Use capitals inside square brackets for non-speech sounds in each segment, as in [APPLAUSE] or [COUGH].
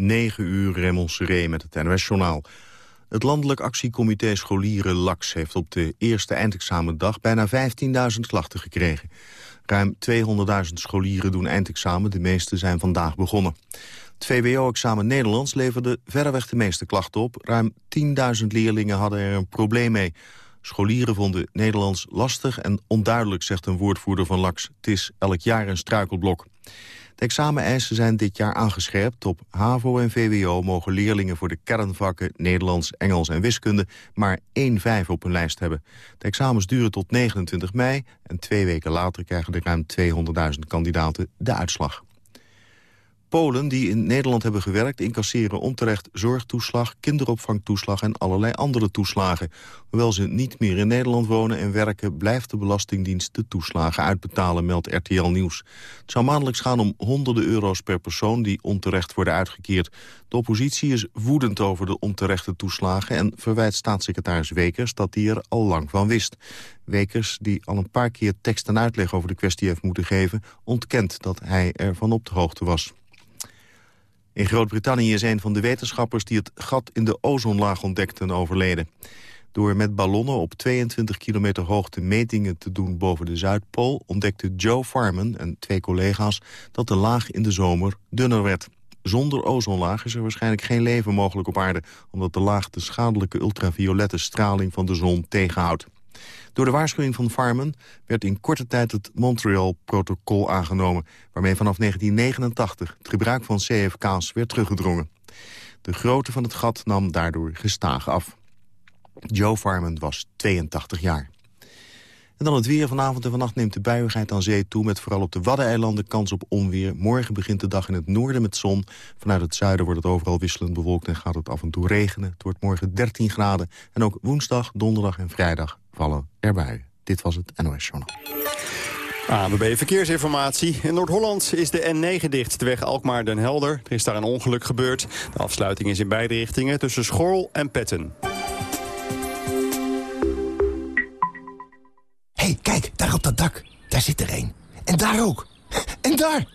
9 uur Raymond met het NOS-journaal. Het Landelijk Actiecomité Scholieren LAX heeft op de eerste eindexamendag bijna 15.000 klachten gekregen. Ruim 200.000 scholieren doen eindexamen, de meeste zijn vandaag begonnen. Het VWO-examen Nederlands leverde verreweg de meeste klachten op. Ruim 10.000 leerlingen hadden er een probleem mee. Scholieren vonden Nederlands lastig en onduidelijk, zegt een woordvoerder van LAX. Het is elk jaar een struikelblok. De exameneisen zijn dit jaar aangescherpt. Op HAVO en VWO mogen leerlingen voor de kernvakken Nederlands, Engels en Wiskunde maar 1-5 op hun lijst hebben. De examens duren tot 29 mei en twee weken later krijgen de ruim 200.000 kandidaten de uitslag. Polen die in Nederland hebben gewerkt incasseren onterecht zorgtoeslag, kinderopvangtoeslag en allerlei andere toeslagen. Hoewel ze niet meer in Nederland wonen en werken, blijft de Belastingdienst de toeslagen uitbetalen, meldt RTL Nieuws. Het zou maandelijks gaan om honderden euro's per persoon die onterecht worden uitgekeerd. De oppositie is woedend over de onterechte toeslagen en verwijt staatssecretaris Wekers dat hij er al lang van wist. Wekers, die al een paar keer tekst en uitleg over de kwestie heeft moeten geven, ontkent dat hij ervan op de hoogte was. In Groot-Brittannië is een van de wetenschappers die het gat in de ozonlaag ontdekten overleden. Door met ballonnen op 22 kilometer hoogte metingen te doen boven de Zuidpool... ontdekte Joe Farman en twee collega's dat de laag in de zomer dunner werd. Zonder ozonlaag is er waarschijnlijk geen leven mogelijk op aarde... omdat de laag de schadelijke ultraviolette straling van de zon tegenhoudt. Door de waarschuwing van Farman werd in korte tijd het Montreal-protocol aangenomen... waarmee vanaf 1989 het gebruik van CFK's werd teruggedrongen. De grootte van het gat nam daardoor gestaag af. Joe Farman was 82 jaar. En dan het weer. Vanavond en vannacht neemt de buiigheid aan zee toe... met vooral op de Waddeneilanden kans op onweer. Morgen begint de dag in het noorden met zon. Vanuit het zuiden wordt het overal wisselend bewolkt... en gaat het af en toe regenen. Het wordt morgen 13 graden. En ook woensdag, donderdag en vrijdag vallen erbij. Dit was het NOS Journal. ANWB Verkeersinformatie. In Noord-Holland is de N9 dicht, de weg Alkmaar-Den Helder. Er is daar een ongeluk gebeurd. De afsluiting is in beide richtingen tussen Schorl en Petten. Hey, kijk, daar op dat dak. Daar zit er een. En daar ook. En daar!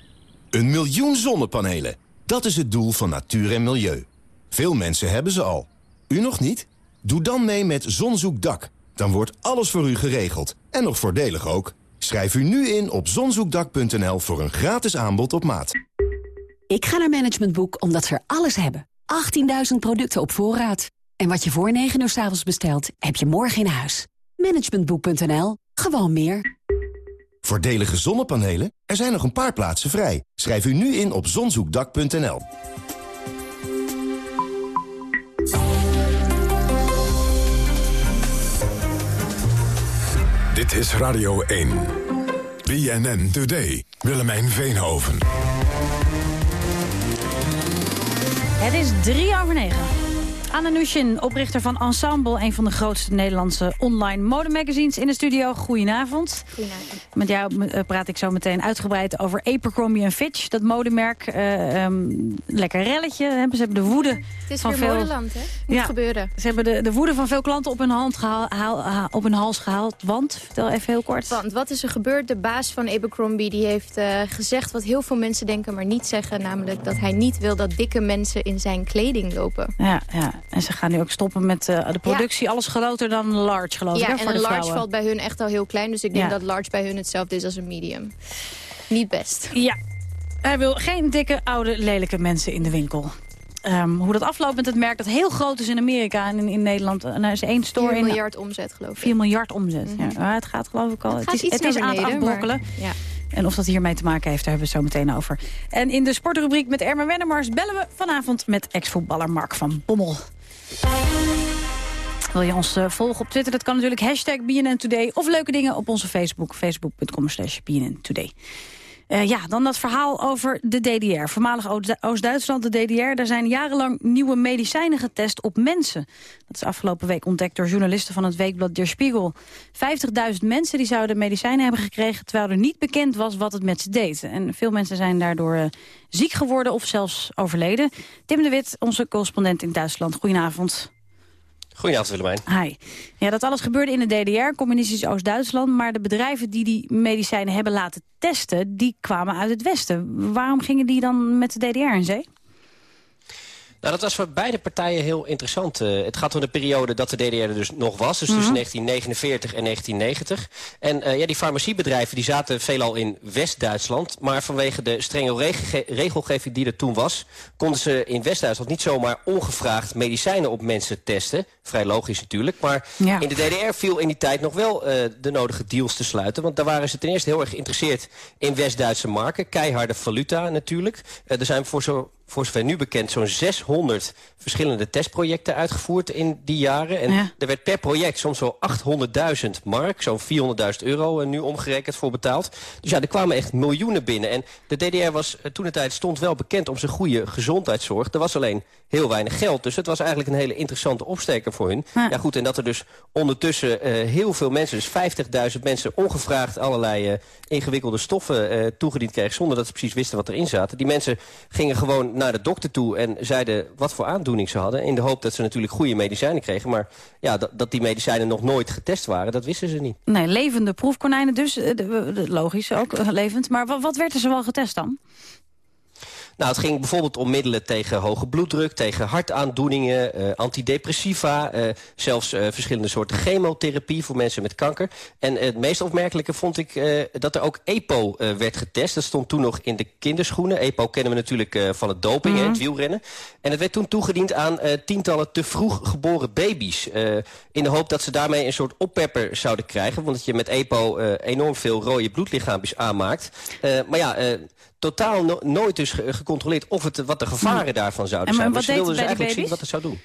Een miljoen zonnepanelen. Dat is het doel van natuur en milieu. Veel mensen hebben ze al. U nog niet? Doe dan mee met Zonzoekdak. Dan wordt alles voor u geregeld. En nog voordelig ook. Schrijf u nu in op zonzoekdak.nl voor een gratis aanbod op maat. Ik ga naar Management Boek omdat ze er alles hebben. 18.000 producten op voorraad. En wat je voor 9 uur s avonds bestelt, heb je morgen in huis. Managementboek.nl. Gewoon meer. Voordelige zonnepanelen? Er zijn nog een paar plaatsen vrij. Schrijf u nu in op zonzoekdak.nl. Dit is Radio 1. BNN Today. Willemijn Veenhoven. Het is drie over negen. Anna Nushin, oprichter van Ensemble, een van de grootste Nederlandse online modemagazines in de studio. Goedenavond. Goedenavond. Met jou eh, praat ik zo meteen uitgebreid over Abercrombie Fitch, dat modemerk. Uh, um, lekker relletje, ze hebben de woede Het is van weer veel... modeland, hè? Moet Ja. gebeuren. Ze hebben de, de woede van veel klanten op hun, hand gehaal, haal- ha- op hun hals gehaald. Want, vertel even heel kort. Want wat is er gebeurd? De baas van Abercrombie die heeft eh, gezegd wat heel veel mensen denken, maar niet zeggen. Namelijk dat hij niet wil dat dikke mensen in zijn kleding lopen. Ja, ja, en ze gaan nu ook stoppen met eh, de productie. Alles groter dan large, geloof ik, ja, en een de large vrouwen. valt bij hun echt al heel klein. Dus ik denk Ja. dat large bij hun hetzelfde is als een medium. Niet best. Ja, hij wil geen dikke, oude, lelijke mensen in de winkel. Ehm, hoe dat afloopt met het merk dat heel groot is in Amerika en in, in Nederland. En er is één 4 store in miljard omzet, geloof ik. 4 miljard omzet. ja, maar het gaat geloof ik al. Het Het, is, het is aan het maar- afbrokkelen. Ja. En of dat hiermee te maken heeft, daar hebben we het zo meteen over. En in de sportrubriek met Ermen Wennemars bellen we vanavond met ex-voetballer Mark van Bommel. Wil je ons eh, volgen op Twitter? Dat kan natuurlijk hashtag BNN Today. Of leuke dingen op onze Facebook. Facebook.com slash BNN Today. Eh, ja, dan dat verhaal over de DDR. Voormalig Oost- Oost-Duitsland, de DDR. Daar zijn jarenlang nieuwe medicijnen getest op mensen. Dat is afgelopen week ontdekt door journalisten van het weekblad Der Spiegel. 50.000 mensen die zouden medicijnen hebben gekregen... terwijl er niet bekend was wat het met ze deed. En veel mensen zijn daardoor eh, ziek geworden of zelfs overleden. Tim de Wit, onze correspondent in Duitsland. Goedenavond. Goedenavond Willemijn. Hi. Ja, dat alles gebeurde in de DDR, communistisch Oost-Duitsland... maar de bedrijven die die medicijnen hebben laten testen... die kwamen uit het Westen. Waarom gingen die dan met de DDR in zee? Nou, dat was voor beide partijen heel interessant. Uh, het gaat om de periode dat de DDR er dus nog was. Dus tussen 1949 mhm. en 1990. En uh, ja, die farmaciebedrijven die zaten veelal in West-Duitsland. Maar vanwege de strenge regelgeving die er toen was... konden ze in West-Duitsland niet zomaar ongevraagd medicijnen op mensen testen. Vrij logisch natuurlijk. Maar ja. in de DDR viel in die tijd nog wel uh, de nodige deals te sluiten. Want daar waren ze ten eerste heel erg geïnteresseerd in West-Duitse marken. Keiharde valuta natuurlijk. er zijn voor zo voor zover nu bekend zo'n 600 verschillende testprojecten uitgevoerd in die jaren. En er werd per project soms wel 800.000 mark, zo'n 400.000 euro nu omgerekend voor betaald. Dus ja, er kwamen echt miljoenen binnen. En de DDR was eh, toen de tijd stond wel bekend om zijn goede gezondheidszorg. Er was alleen heel weinig geld. Dus het was eigenlijk een hele interessante opsteker voor hun. Ja, goed, en dat er dus ondertussen uh, heel veel mensen, dus 50.000 mensen... ongevraagd allerlei uh, ingewikkelde stoffen uh, toegediend kregen... zonder dat ze precies wisten wat erin zaten. Die mensen gingen gewoon naar de dokter toe en zeiden wat voor aandoening ze hadden... in de hoop dat ze natuurlijk goede medicijnen kregen. Maar ja, dat, die medicijnen nog nooit getest waren, dat wisten ze niet. Nee, levende proefkonijnen dus. Logisch ook, levend. Maar wat, wat werd er zoal getest dan? Nou, het ging bijvoorbeeld om middelen tegen hoge bloeddruk, tegen hartaandoeningen, uh, antidepressiva, uh, zelfs uh, verschillende soorten chemotherapie voor mensen met kanker. En het meest opmerkelijke vond ik dat er ook EPO werd getest. Dat stond toen nog in de kinderschoenen. EPO kennen we natuurlijk van het doping, mm het wielrennen. En het werd toen toegediend aan tientallen te vroeg geboren baby's. in de hoop dat ze daarmee een soort oppepper zouden krijgen. Want dat je met EPO enorm veel rode bloedlichaampjes aanmaakt. maar ja, totaal nooit dus gecontroleerd of het, wat de gevaren daarvan zouden zijn. Maar ze wilden dus eigenlijk zien wat het zou doen.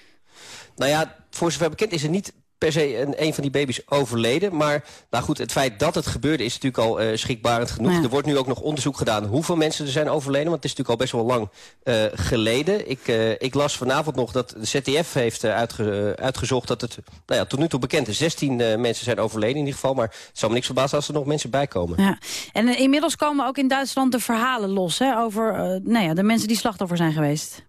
Nou ja, voor zover bekend is het niet per se een, een van die baby's overleden. Maar nou goed, het feit dat het gebeurde is natuurlijk al uh, schrikbarend genoeg. Er wordt nu ook nog onderzoek gedaan hoeveel mensen er zijn overleden. Want het is natuurlijk al best wel lang uh, geleden. Ik, uh, ik, las vanavond nog dat de ZDF heeft uitge uitgezocht... dat het nou ja, tot nu toe bekend is. 16 mensen zijn overleden in ieder geval. Maar het zou me niks verbazen als er nog mensen bij komen. Ja. En inmiddels komen ook in Duitsland de verhalen los... Hè, over nou ja, de mensen die slachtoffer zijn geweest.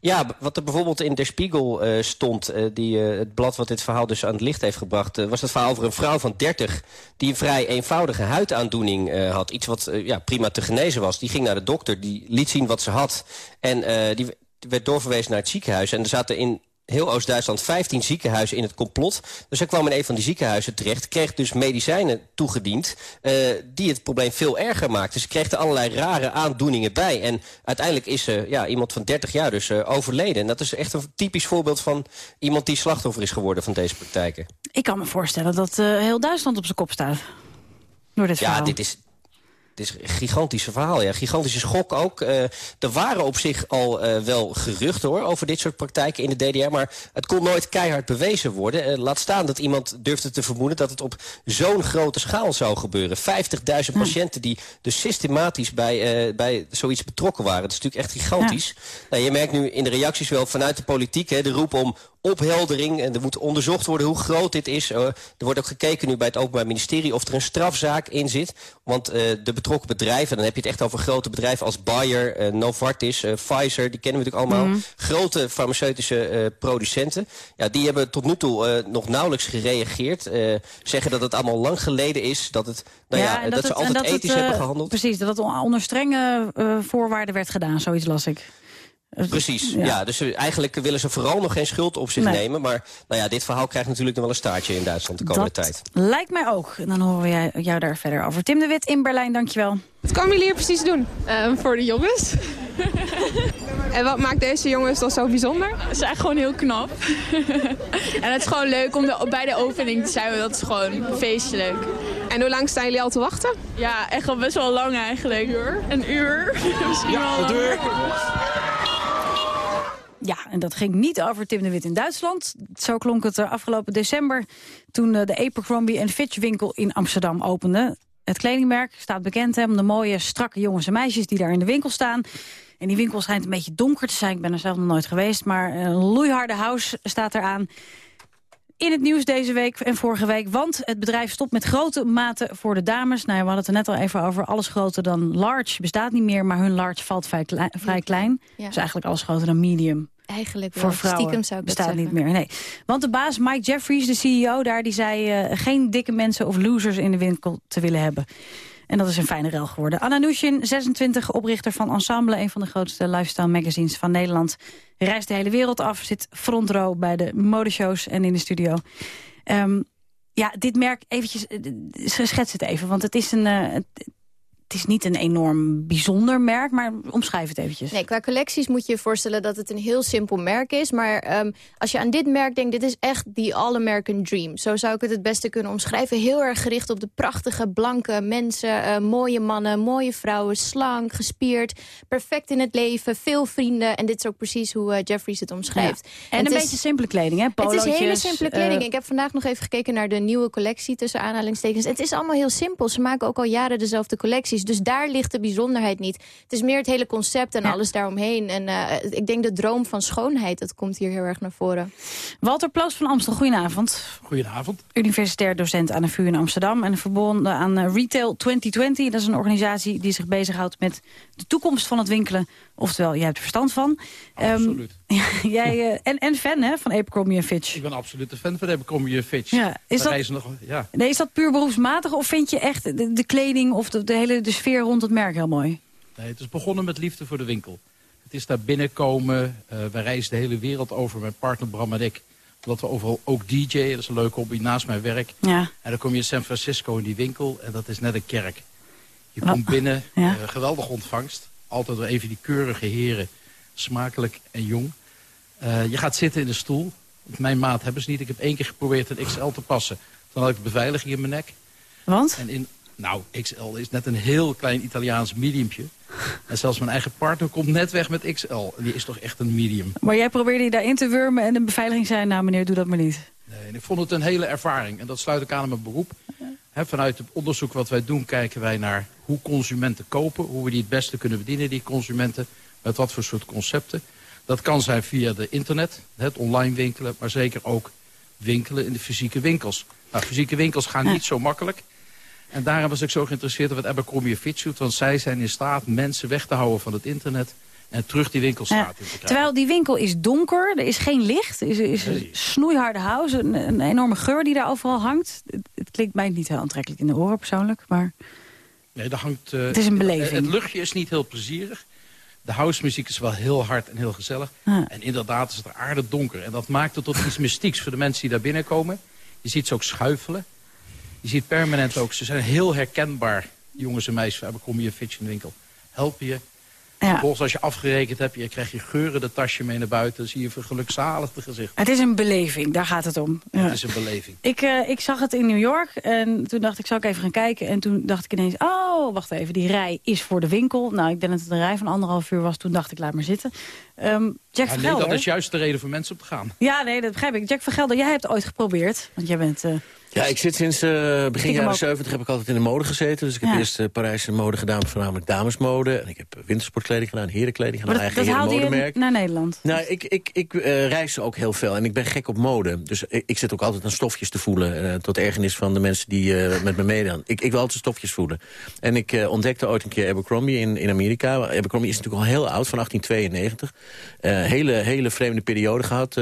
Ja, wat er bijvoorbeeld in Der Spiegel uh, stond... Uh, die, uh, het blad wat dit verhaal dus aan het licht heeft gebracht... was het verhaal over een vrouw van 30... die een vrij eenvoudige huidaandoening had. Iets wat ja, prima te genezen was. Die ging naar de dokter, die liet zien wat ze had. En die werd doorverwezen naar het ziekenhuis. En er zaten in heel Oost-Duitsland 15 ziekenhuizen in het complot. Dus hij kwam in een van die ziekenhuizen terecht. Kreeg dus medicijnen toegediend uh, die het probleem veel erger maakten. Ze kreeg er allerlei rare aandoeningen bij. En uiteindelijk is uh, ja, iemand van 30 jaar dus uh, overleden. En dat is echt een typisch voorbeeld van iemand die slachtoffer is geworden van deze praktijken. Ik kan me voorstellen dat heel Duitsland op zijn kop staat. Door dit ja, dit is, is een gigantische verhaal, ja. Gigantische schok ook. Uh, er waren op zich al uh, wel geruchten hoor, over dit soort praktijken in de DDR... maar het kon nooit keihard bewezen worden. Uh, laat staan dat iemand durfde te vermoeden... dat het op zo'n grote schaal zou gebeuren. 50.000 hm. patiënten die dus systematisch bij, bij zoiets betrokken waren. Dat is natuurlijk echt gigantisch. Nou, je merkt nu in de reacties wel vanuit de politiek... Hè, de roep om opheldering. En er moet onderzocht worden hoe groot dit is. Er wordt ook gekeken nu bij het Openbaar Ministerie of er een strafzaak in zit. Want uh, de betrokken bedrijven, dan heb je het echt over grote bedrijven als Bayer, uh, Novartis, Pfizer, die kennen we natuurlijk allemaal. Mm -hmm. Grote farmaceutische producenten. Ja, die hebben tot nu toe nog nauwelijks gereageerd. zeggen dat het allemaal lang geleden is. Dat, het, nou ja, dat, dat ze altijd ethisch hebben gehandeld. Precies, dat het onder strenge voorwaarden werd gedaan, zoiets las ik. Precies, ja. dus eigenlijk willen ze vooral nog geen schuld op zich nemen. Maar nou ja, dit verhaal krijgt natuurlijk nog wel een staartje in Duitsland de komende dat tijd. lijkt mij ook. En dan horen we jou daar verder over. Tim de Wit in Berlijn, dankjewel. Wat komen jullie hier precies doen? Um, voor de jongens. [LAUGHS] en wat maakt deze jongens dan zo bijzonder? Ze zijn gewoon heel knap. [LAUGHS] en het is gewoon leuk om de, bij de opening te zijn. Dat is gewoon feestelijk. En hoe lang staan jullie al te wachten? Ja, echt al best wel lang eigenlijk. Een uur. Een uur. [LAUGHS] Misschien ja, wel een uur. Ja, en dat ging niet over Tim de Wit in Duitsland. Zo klonk het afgelopen december toen de Abercrombie Fitch winkel in Amsterdam opende. Het kledingmerk staat bekend hè, om de mooie, strakke jongens en meisjes die daar in de winkel staan. En die winkel schijnt een beetje donker te zijn. Ik ben er zelf nog nooit geweest, maar een loeiharde house staat eraan. In het nieuws deze week en vorige week, want het bedrijf stopt met grote maten voor de dames. Nou ja, we hadden het er net al even over, alles groter dan large bestaat niet meer, maar hun large valt vrij, klein. Vrij klein. Dus eigenlijk alles groter dan medium. Eigenlijk wel. Voor vrouwen Stiekem zou ik bestaat niet meer. Nee. Want de baas Mike Jeffries, de CEO daar, die zei uh, geen dikke mensen of losers in de winkel te willen hebben. En dat is een fijne rel geworden. Anna Nushin, 26, oprichter van Ensemble... een van de grootste lifestyle magazines van Nederland. Reist de hele wereld af, zit front row bij de modeshows en in de studio. Um, ja, dit merk eventjes, eh, schets het even, want het is een... Uh, het is niet een enorm bijzonder merk, maar omschrijf het eventjes. Nee, qua collecties moet je je voorstellen dat het een heel simpel merk is. Maar um, als je aan dit merk denkt, dit is echt die all-American dream. Zo zou ik het het beste kunnen omschrijven. Heel erg gericht op de prachtige, blanke mensen. Uh, mooie mannen, mooie vrouwen, slank, gespierd. Perfect in het leven, veel vrienden. En dit is ook precies hoe uh, Jeffries het omschrijft. En, een beetje simpele kleding, hè? Polootjes, het is hele simpele kleding. Uh, ik heb vandaag nog even gekeken naar de nieuwe collectie tussen aanhalingstekens. Het is allemaal heel simpel. Ze maken ook al jaren dezelfde collecties. Dus daar ligt de bijzonderheid niet. Het is meer het hele concept en alles daaromheen. En uh, ik denk de droom van schoonheid, dat komt hier heel erg naar voren. Walter Ploos van Amstel, goedenavond. Goedenavond. Universitair docent aan de VU in Amsterdam... en verbonden aan eh, Retail 2020. Dat is een organisatie die zich bezighoudt met de toekomst van het winkelen. Oftewel, jij hebt er verstand van. Absoluut. Um, jij, uh, en, en fan hè, van Abercrombie Fitch. Ik ben absoluut een fan van Abercrombie Fitch. Ja, is, dat, nog, ja. nee, is dat puur beroepsmatig of vind je echt de, de kleding of de, de, hele de sfeer rond het merk heel mooi? Nee, het is begonnen met liefde voor de winkel. Het is daar binnenkomen. Uh, wij reizen de hele wereld over met partner Bram en ik. Omdat we overal ook DJ, dat is een leuke hobby naast mijn werk. Ja. En dan kom je in San Francisco in die winkel en dat is net een kerk. Je komt binnen, ja. uh, geweldige ontvangst. Altijd door even die keurige heren, smakelijk en jong. Uh, je gaat zitten in de stoel. Mijn maat hebben ze niet. Ik heb één keer geprobeerd een XL te passen. Dan had ik beveiliging in mijn nek. Want? En in, nou, XL is net een heel klein Italiaans mediumpje. En zelfs mijn eigen partner komt net weg met XL. En die is toch echt een medium. Maar jij probeerde je daarin te wurmen en de beveiliging zei... nou meneer, doe dat maar niet. Nee, en ik vond het een hele ervaring. En dat sluit ik aan aan mijn beroep. He, vanuit het onderzoek wat wij doen kijken wij naar hoe consumenten kopen. Hoe we die het beste kunnen bedienen, die consumenten. Met wat voor soort concepten. Dat kan zijn via de internet, het online winkelen. Maar zeker ook winkelen in de fysieke winkels. Nou, fysieke winkels gaan ja. niet zo makkelijk. En daarom was ik zo geïnteresseerd in wat Abercrombie Fitch doet. Want zij zijn in staat mensen weg te houden van het internet en terug die winkelstraat ja. in te krijgen. Terwijl die winkel is donker, er is geen licht, er is, is nee. snoeiharde house, een, een, enorme geur die daar overal hangt. Het, het, klinkt mij niet heel aantrekkelijk in de oren persoonlijk, maar... Nee, daar hangt... Uh, het is een beleving. Het, het luchtje is niet heel plezierig. De housemuziek is wel heel hard en heel gezellig. Ja. En inderdaad is het aardig donker. En dat maakt het tot iets mystieks voor de mensen die daar binnenkomen. Je ziet ze ook schuifelen. Je ziet permanent ook, ze zijn heel herkenbaar, jongens en meisjes. We kom je een Fitch in de winkel. Helpen je. Ja. Vervolgens als je afgerekend hebt, je krijg je geuren de tasje mee naar buiten. Dan zie je een gelukzalig te gezicht. Het is een beleving, daar gaat het om. Ja. Het is een beleving. Ik, uh, ik zag het in New York en toen dacht ik, zou ik even gaan kijken. En toen dacht ik ineens, oh, wacht even, die rij is voor de winkel. Nou, ik denk dat het een rij van anderhalf uur was. Toen dacht ik, laat maar zitten. Um, Jack ja, nee, Vergelder. dat is juist de reden voor mensen om te gaan. Ja, nee, dat begrijp ik. Jack Vergelder, jij hebt ooit geprobeerd. Want jij bent... Uh, ja, ik zit sinds uh, begin jaren 70 heb ik altijd in de mode gezeten. Dus ik heb ja. eerst uh, Parijse mode gedaan, voornamelijk damesmode. En ik heb wintersportkleding gedaan, herenkleding gedaan, eigen dat haalde modemerk. naar Nederland? Nou, ik, ik, ik uh, reis ook heel veel en ik ben gek op mode. Dus ik, ik zit ook altijd aan stofjes te voelen. tot ergernis van de mensen die met me meedoen. Ik, ik wil altijd stofjes voelen. En ik ontdekte ooit een keer Abercrombie in, in Amerika. Abercrombie is natuurlijk al heel oud, van 1892. hele, hele vreemde periode gehad.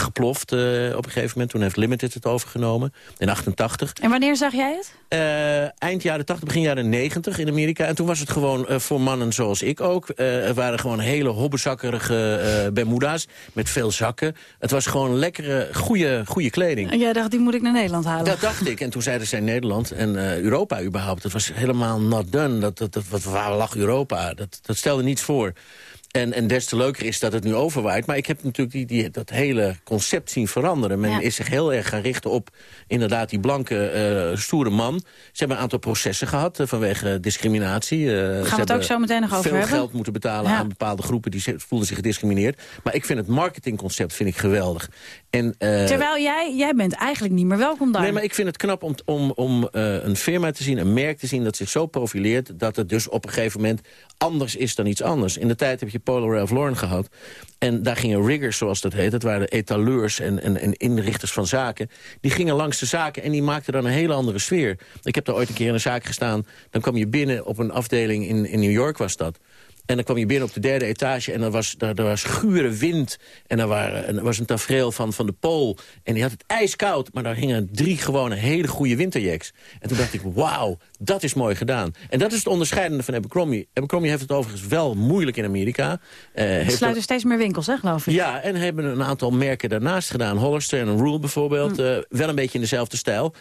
geploft op een gegeven moment. Toen heeft Limited het overgenomen. In 88. En wanneer zag jij het? Uh, eind jaren 80, begin jaren 90 in Amerika. En toen was het gewoon uh, voor mannen zoals ik ook. Uh, er waren gewoon hele hobbezakkerige bermuda's met veel zakken. Het was gewoon lekkere, goede, goede kleding. En jij dacht, die moet ik naar Nederland halen? Dat dacht ik. En toen zeiden zij Nederland en Europa überhaupt. Dat was helemaal not done. Dat, dat, dat, waar lag Europa? Dat, dat stelde niets voor. En, en des te leuker is dat het nu overwaait. Maar ik heb natuurlijk die, die, dat hele concept zien veranderen. Men ja. is zich heel erg gaan richten op inderdaad die blanke, uh, stoere man. Ze hebben een aantal processen gehad uh, vanwege discriminatie. Uh, Gaan we het ook zo meteen nog over hebben? Veel geld moeten betalen ja. aan bepaalde groepen die voelden zich gediscrimineerd. Maar ik vind het marketingconcept vind ik geweldig. En, Terwijl jij, jij bent eigenlijk niet meer welkom daar. Nee, maar ik vind het knap om, om, om een firma te zien, een merk te zien... dat zich zo profileert dat het dus op een gegeven moment anders is dan iets anders. In de tijd heb je Polo Ralph Lauren gehad. En daar gingen riggers, zoals dat heet. Dat waren etaleurs en, en, en inrichters van zaken. Die gingen langs de zaken en die maakten dan een hele andere sfeer. Ik heb daar ooit een keer in een zaak gestaan. Dan kwam je binnen op een afdeling in, in New York was dat. En dan kwam je binnen op de derde etage en er was, er, er was gure wind. En er, waren, er was een tafereel van, van de Pool. En die had het ijskoud, maar daar hingen drie gewone hele goede winterjacks. En toen dacht ik, wauw, dat is mooi gedaan. En dat is het onderscheidende van Abercrombie. Abercrombie heeft het overigens wel moeilijk in Amerika. Uh, heeft sluiten steeds meer winkels, hè, geloof ik. Ja, en hebben een aantal merken daarnaast gedaan. Hollister en Rule bijvoorbeeld. Mm. Uh, wel een beetje in dezelfde stijl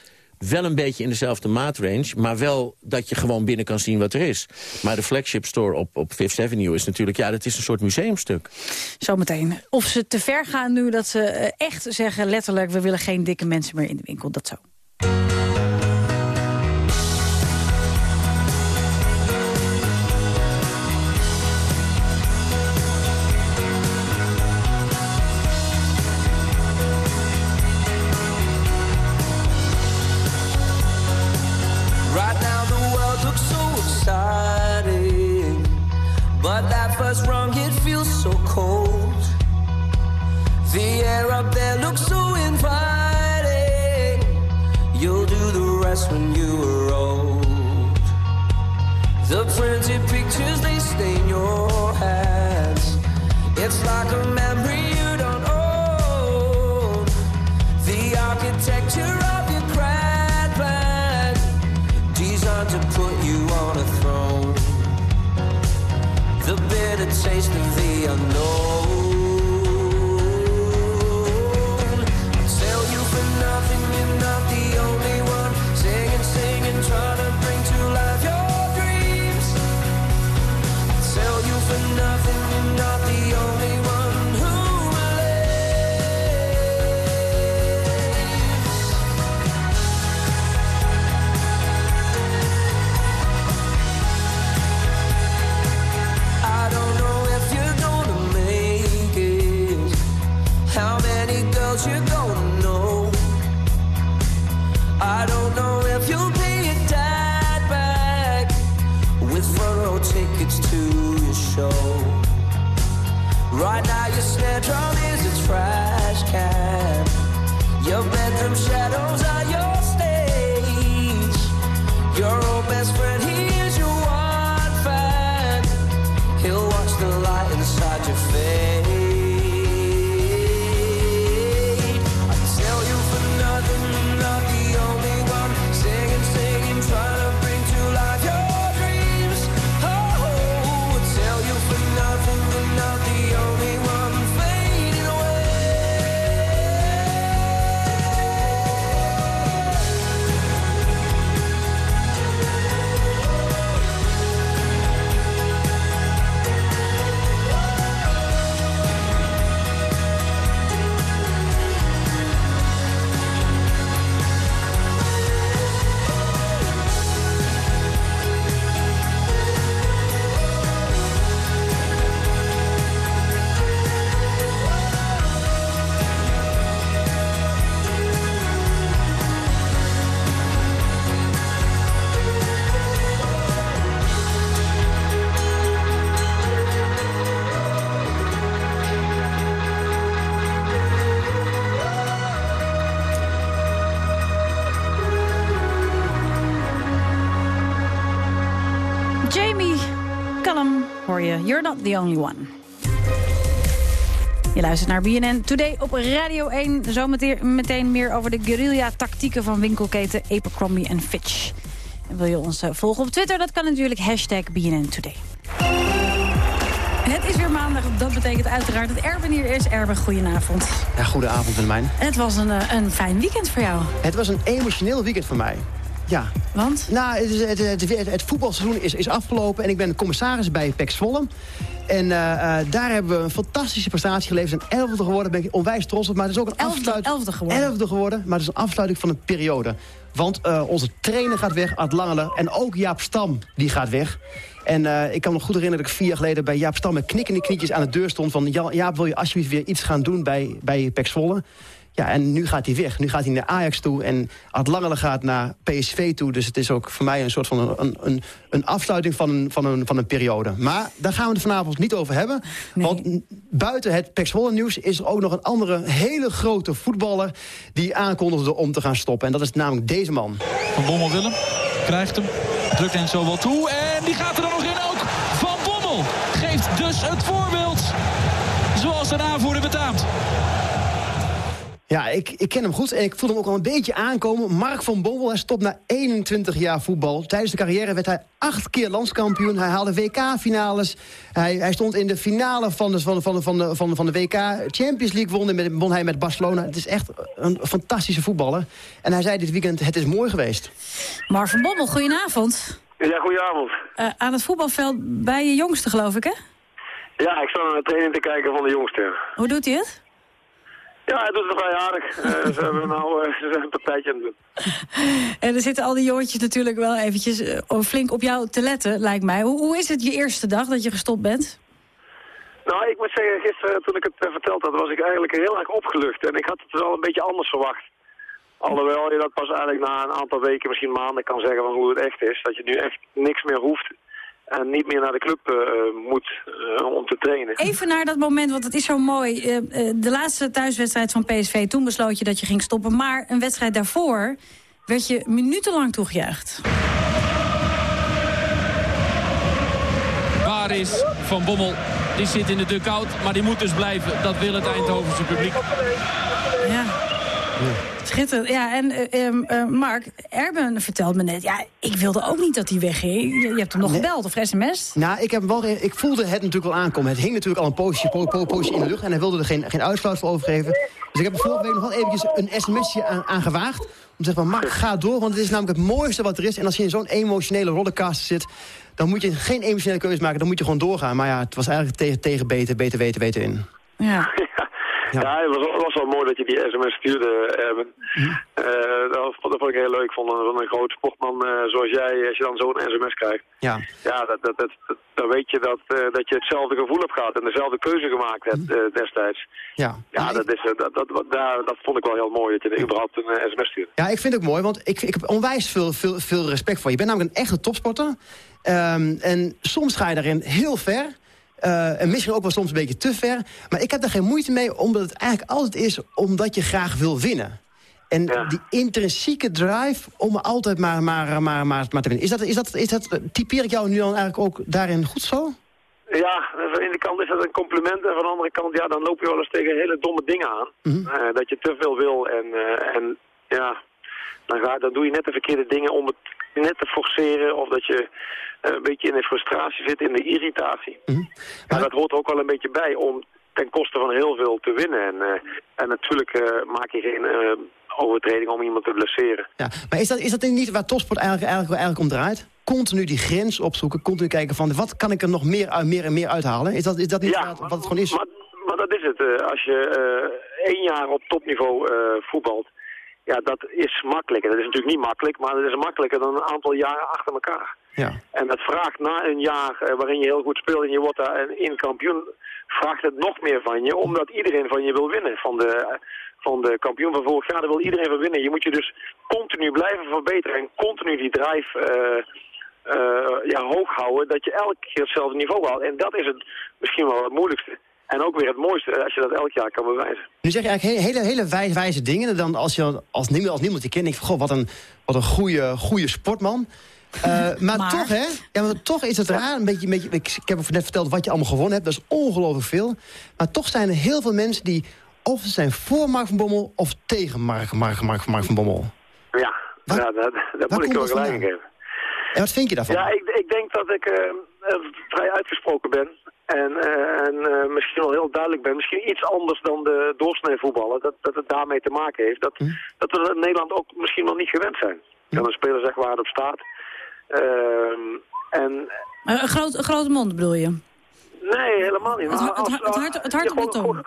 wel een beetje in dezelfde maatrange... maar wel dat je gewoon binnen kan zien wat er is. Maar de flagship store op, op Fifth Avenue is natuurlijk... ja, dat is een soort museumstuk. Zometeen. Of ze te ver gaan nu dat ze eh, echt zeggen letterlijk... we willen geen dikke mensen meer in de winkel, dat zo. You're Not The Only One. Je luistert naar BNN Today op Radio 1. Zometeen meteen meer over de guerrilla-tactieken van winkelketen Abercrombie Fitch. En wil je ons eh, volgen op Twitter? Dat kan natuurlijk hashtag BNN Today. Het is weer maandag, dat betekent uiteraard dat Erben hier is. Erben, goedenavond. Ja, goedenavond Willemijn. Het was een, eh, een fijn weekend voor jou. Het was een emotioneel weekend voor mij. Ja. Want? Nou, het, het, het, het voetbalseizoen is, is afgelopen en ik ben commissaris bij PEC Zwolle. En uh, uh, daar hebben we een fantastische prestatie geleverd. Een elfde geworden, daar ben ik onwijs trots op. Maar het is ook een afsluiting. Elfde geworden. Elfde geworden, maar het is een afsluiting van een periode. Want uh, onze trainer gaat weg, Ad Langelen. En ook Jaap Stam, die gaat weg. En ik kan me nog goed herinneren dat ik vier jaar geleden bij Jaap Stam... met knikkende knietjes aan de deur stond van... Jaap, wil je alsjeblieft weer iets gaan doen bij, bij Pek Zwolle? Ja, en nu gaat hij weg. Nu gaat hij naar Ajax toe en Ad Langele gaat naar PSV toe. Dus het is ook voor mij een soort van een, een, een afsluiting van een, van, een, van een periode. Maar daar gaan we het vanavond niet over hebben. Want buiten het Pek nieuws is er ook nog een andere hele grote voetballer... die aankondigde om te gaan stoppen. En dat is namelijk deze man. Van Bommel Willem krijgt hem, drukt hen zo wel toe en die gaat er dan nog in ook. Van Bommel het voorbeeld zoals een aanvoerder. Ja, ik, ik ken hem goed en ik voel hem ook al een beetje aankomen. Mark van Bommel, hij stopt na 21 jaar voetbal. Tijdens de carrière werd hij acht keer landskampioen. Hij haalde WK-finales. Hij, hij stond in de finale van de, van, de, van, de, van, de, van, de, van de WK. Champions League won, met, won hij met Barcelona. Het is echt een fantastische voetballer. En hij zei dit weekend, het is mooi geweest. Mark van Bommel, goedenavond. Ja, goedenavond. Uh, aan het voetbalveld bij je jongste, geloof ik, hè? Ja, ik sta naar de training te kijken van de jongste. Hoe doet hij het? Ja, hij doet het vrij aardig. Uh, ze [LAUGHS] hebben nou uh, ze zijn een partijtje aan het doen. [LAUGHS] en er zitten al die jongetjes natuurlijk wel eventjes uh, flink op jou te letten, lijkt mij. Hoe, hoe, is het je eerste dag dat je gestopt bent? Nou, ik moet zeggen, gisteren toen ik het verteld had, was ik eigenlijk heel erg opgelucht. En ik had het wel een beetje anders verwacht. Alhoewel je dat pas eigenlijk na een aantal weken, misschien maanden kan zeggen van hoe het echt is. Dat je nu echt niks meer hoeft en niet meer naar de club uh, moet uh, om te trainen. Even naar dat moment, want het is zo mooi. Uh, de laatste thuiswedstrijd van PSV, toen besloot je dat je ging stoppen. Maar een wedstrijd daarvoor werd je minutenlang toegejuicht. Waar is Van Bommel? Die zit in de dugout, maar die moet dus blijven. Dat wil het Eindhovense publiek. Ja. Schitterend. Ja, en uh, Mark, Erben vertelt me net... ja, ik wilde ook niet dat hij wegging. Je, je hebt hem nog gebeld of sms? Nou, ik, heb wel, ik voelde het natuurlijk wel aankomen. Het hing natuurlijk al een poosje, po, po, poosje in de lucht... en hij wilde er geen, geen uitsluit voor overgeven. Dus ik heb er vorige week nog wel eventjes een sms'je aan, aan gewaagd... om te zeggen van, Mark, ga door, want het is namelijk het mooiste wat er is. En als je in zo'n emotionele rollercaster zit... dan moet je geen emotionele keuze maken, dan moet je gewoon doorgaan. Maar ja, het was eigenlijk tegen, tegen beter, beter weten, weten in. Ja. [LAUGHS] Ja, ja het was, was, wel mooi dat je die sms stuurde, Erwin. Mm. Uh, dat, dat vond ik heel leuk van een, van een groot sportman uh, zoals jij, als je dan zo'n sms krijgt. Ja, ja dat, dat, dat, dan weet je dat, uh, dat je hetzelfde gevoel hebt gehad en dezelfde keuze gemaakt hebt destijds. Ja, ja dat, is, dat, dat, dat, dat vond ik wel heel mooi, dat je überhaupt een sms stuurt. Ja, ik vind het ook mooi, want ik, ik heb onwijs veel, veel, veel respect voor je. Je bent namelijk een echte topsporter. Um, en soms ga je daarin heel ver... Uh, en misschien ook wel soms een beetje te ver. Maar ik heb er geen moeite mee, omdat het eigenlijk altijd is... omdat je graag wil winnen. En ja. die intrinsieke drive om altijd maar, maar, maar, maar, maar te winnen. Is dat, is dat, is dat, typeer ik jou nu dan eigenlijk ook daarin goed zo? Ja, van de ene kant is dat een compliment. En van de andere kant, ja, dan loop je wel eens tegen hele domme dingen aan. Mm -hmm. uh, dat je te veel wil. En, uh, en ja, dan, ga, dan doe je net de verkeerde dingen om het net te forceren. Of dat je een beetje in de frustratie zit, in de irritatie. Mm -hmm. Maar dat hoort ook wel een beetje bij om ten koste van heel veel te winnen. En, uh, en natuurlijk uh, maak je geen uh, overtreding om iemand te blesseren. Ja, maar is dat, is dat niet waar topsport eigenlijk, eigenlijk, eigenlijk om draait? Continu die grens opzoeken, continu kijken van wat kan ik er nog meer, meer en meer uithalen? Is dat, is dat niet ja, wat, wat het gewoon is? Maar, maar dat is het. als je één jaar op topniveau voetbalt, ja, dat is makkelijker. Dat is natuurlijk niet makkelijk, maar dat is makkelijker dan een aantal jaren achter elkaar. Ja. En dat vraagt na een jaar uh, waarin je heel goed speelt en je wordt daar in kampioen, vraagt het nog meer van je, omdat iedereen van je wil winnen. Van de, van de kampioen van vorig jaar, daar wil iedereen van winnen. Je moet je dus continu blijven verbeteren en continu die drive uh, uh, ja, hoog houden, dat je elke keer hetzelfde niveau haalt. En dat is het misschien wel het moeilijkste. En ook weer het mooiste als je dat elk jaar kan bewijzen. Nu zeg je eigenlijk hele, hele, hele wijze dingen. En dan als, je, als, niemand, als niemand je kent, denk ik van, goh, wat een, wat een goede, goede sportman. Uh, [LAUGHS] maar, maar, toch, hè? Ja, maar toch is het raar. Een beetje, een beetje, ik, ik heb net verteld wat je allemaal gewonnen hebt. Dat is ongelooflijk veel. Maar toch zijn er heel veel mensen die... of ze zijn voor Mark van Bommel of tegen Mark, Mark, Mark, Mark van Bommel. Ja, wat, ja dat, dat moet ik wel gelijk geven. En wat vind je daarvan? Ja, ik, ik denk dat ik uh, vrij uitgesproken ben. En, uh, en uh, misschien wel heel duidelijk ben. Misschien iets anders dan de doorsnee voetballen. Dat, dat het daarmee te maken heeft. Dat, hm. dat we in Nederland ook misschien wel niet gewend zijn. Hm. Dan een speler zeggen waar het op staat. Uh, en, een, groot, een grote mond bedoel je? Nee, helemaal niet. Het, het, het, het hart, het hart op de tong. Gewoon,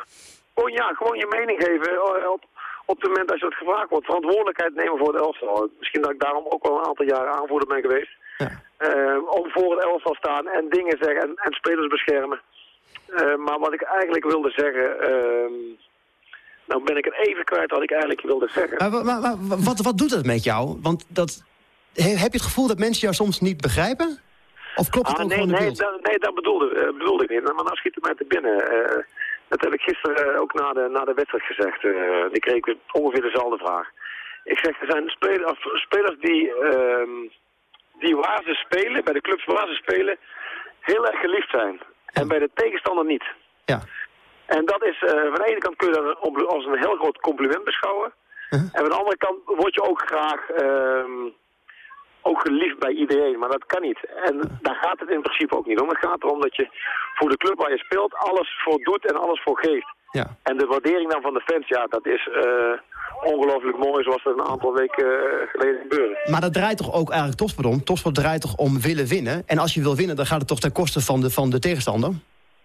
gewoon, ja, gewoon je mening geven op, op het moment dat je het gevraagd wordt. Verantwoordelijkheid nemen voor het elftal. Misschien dat ik daarom ook wel een aantal jaren aanvoerder ben geweest. Ja. Uh, om voor het elftal staan en dingen zeggen en, en spelers beschermen. Uh, maar wat ik eigenlijk wilde zeggen... Uh, nou ben ik het even kwijt wat ik eigenlijk wilde zeggen. Maar, maar, maar wat, wat doet dat met jou? Want dat, heb je het gevoel dat mensen jou soms niet begrijpen? Of klopt het ah, ook nee, gewoon nee, dat, nee, dat bedoelde, uh, bedoelde ik niet. Maar nou schiet het mij te binnen. Uh, dat heb ik gisteren uh, ook na de, na de wedstrijd gezegd. ik kreeg ongeveer dezelfde vraag. Ik zeg, er zijn spelers, spelers die, ehm, die waar ze spelen, bij de clubs waar ze spelen, heel erg geliefd zijn. En bij de tegenstander niet. Ja. En dat is, eh, van de ene kant kun je dat als een heel groot compliment beschouwen. En van de andere kant word je ook graag ehm, ook geliefd bij iedereen, maar dat kan niet. En daar gaat het in principe ook niet om. Het gaat erom dat je voor de club waar je speelt alles voor doet en alles voor geeft. Ja. En de waardering dan van de fans, ja, dat is eh, ongelooflijk mooi zoals dat een aantal weken eh, geleden gebeurde. Maar dat draait toch ook eigenlijk topsport om? Topsport draait toch om willen winnen? En als je wil winnen, dan gaat het toch ten koste van de, van de tegenstander?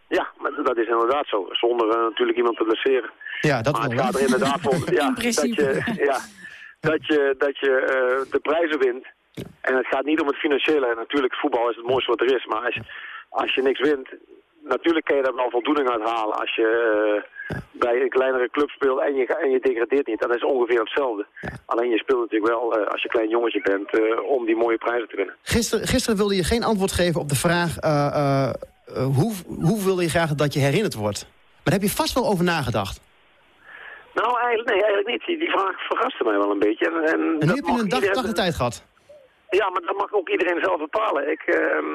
Ja, maar dat is inderdaad zo. Zonder eh, natuurlijk iemand te blesseren. Ja, dat maar wel. het gaat er inderdaad voor [LAUGHS] ja, In dat je, ja, dat je, dat je eh, de prijzen wint. En het gaat niet om het financiële. En natuurlijk, voetbal is het mooiste wat er is. Maar als, als je niks wint, natuurlijk kan je daar wel voldoening uit halen. Als je eh, bij een kleinere club speelt en je, en je degradeert niet, dan is ongeveer hetzelfde. Alleen je speelt natuurlijk wel, eh, als je klein jongetje bent, eh, om die mooie prijzen te winnen. Gisteren, gisteren wilde je geen antwoord geven op de vraag... hoe, hoe wilde je graag dat je herinnerd wordt? Maar daar heb je vast wel over nagedacht. Nou, eigenlijk, nee, eigenlijk niet. Die, die vraag verraste mij wel een beetje. En, en, En nu dat heb je een dag, dag de tijd gehad. Ja, maar dat mag ook iedereen zelf bepalen. Ik, ehm,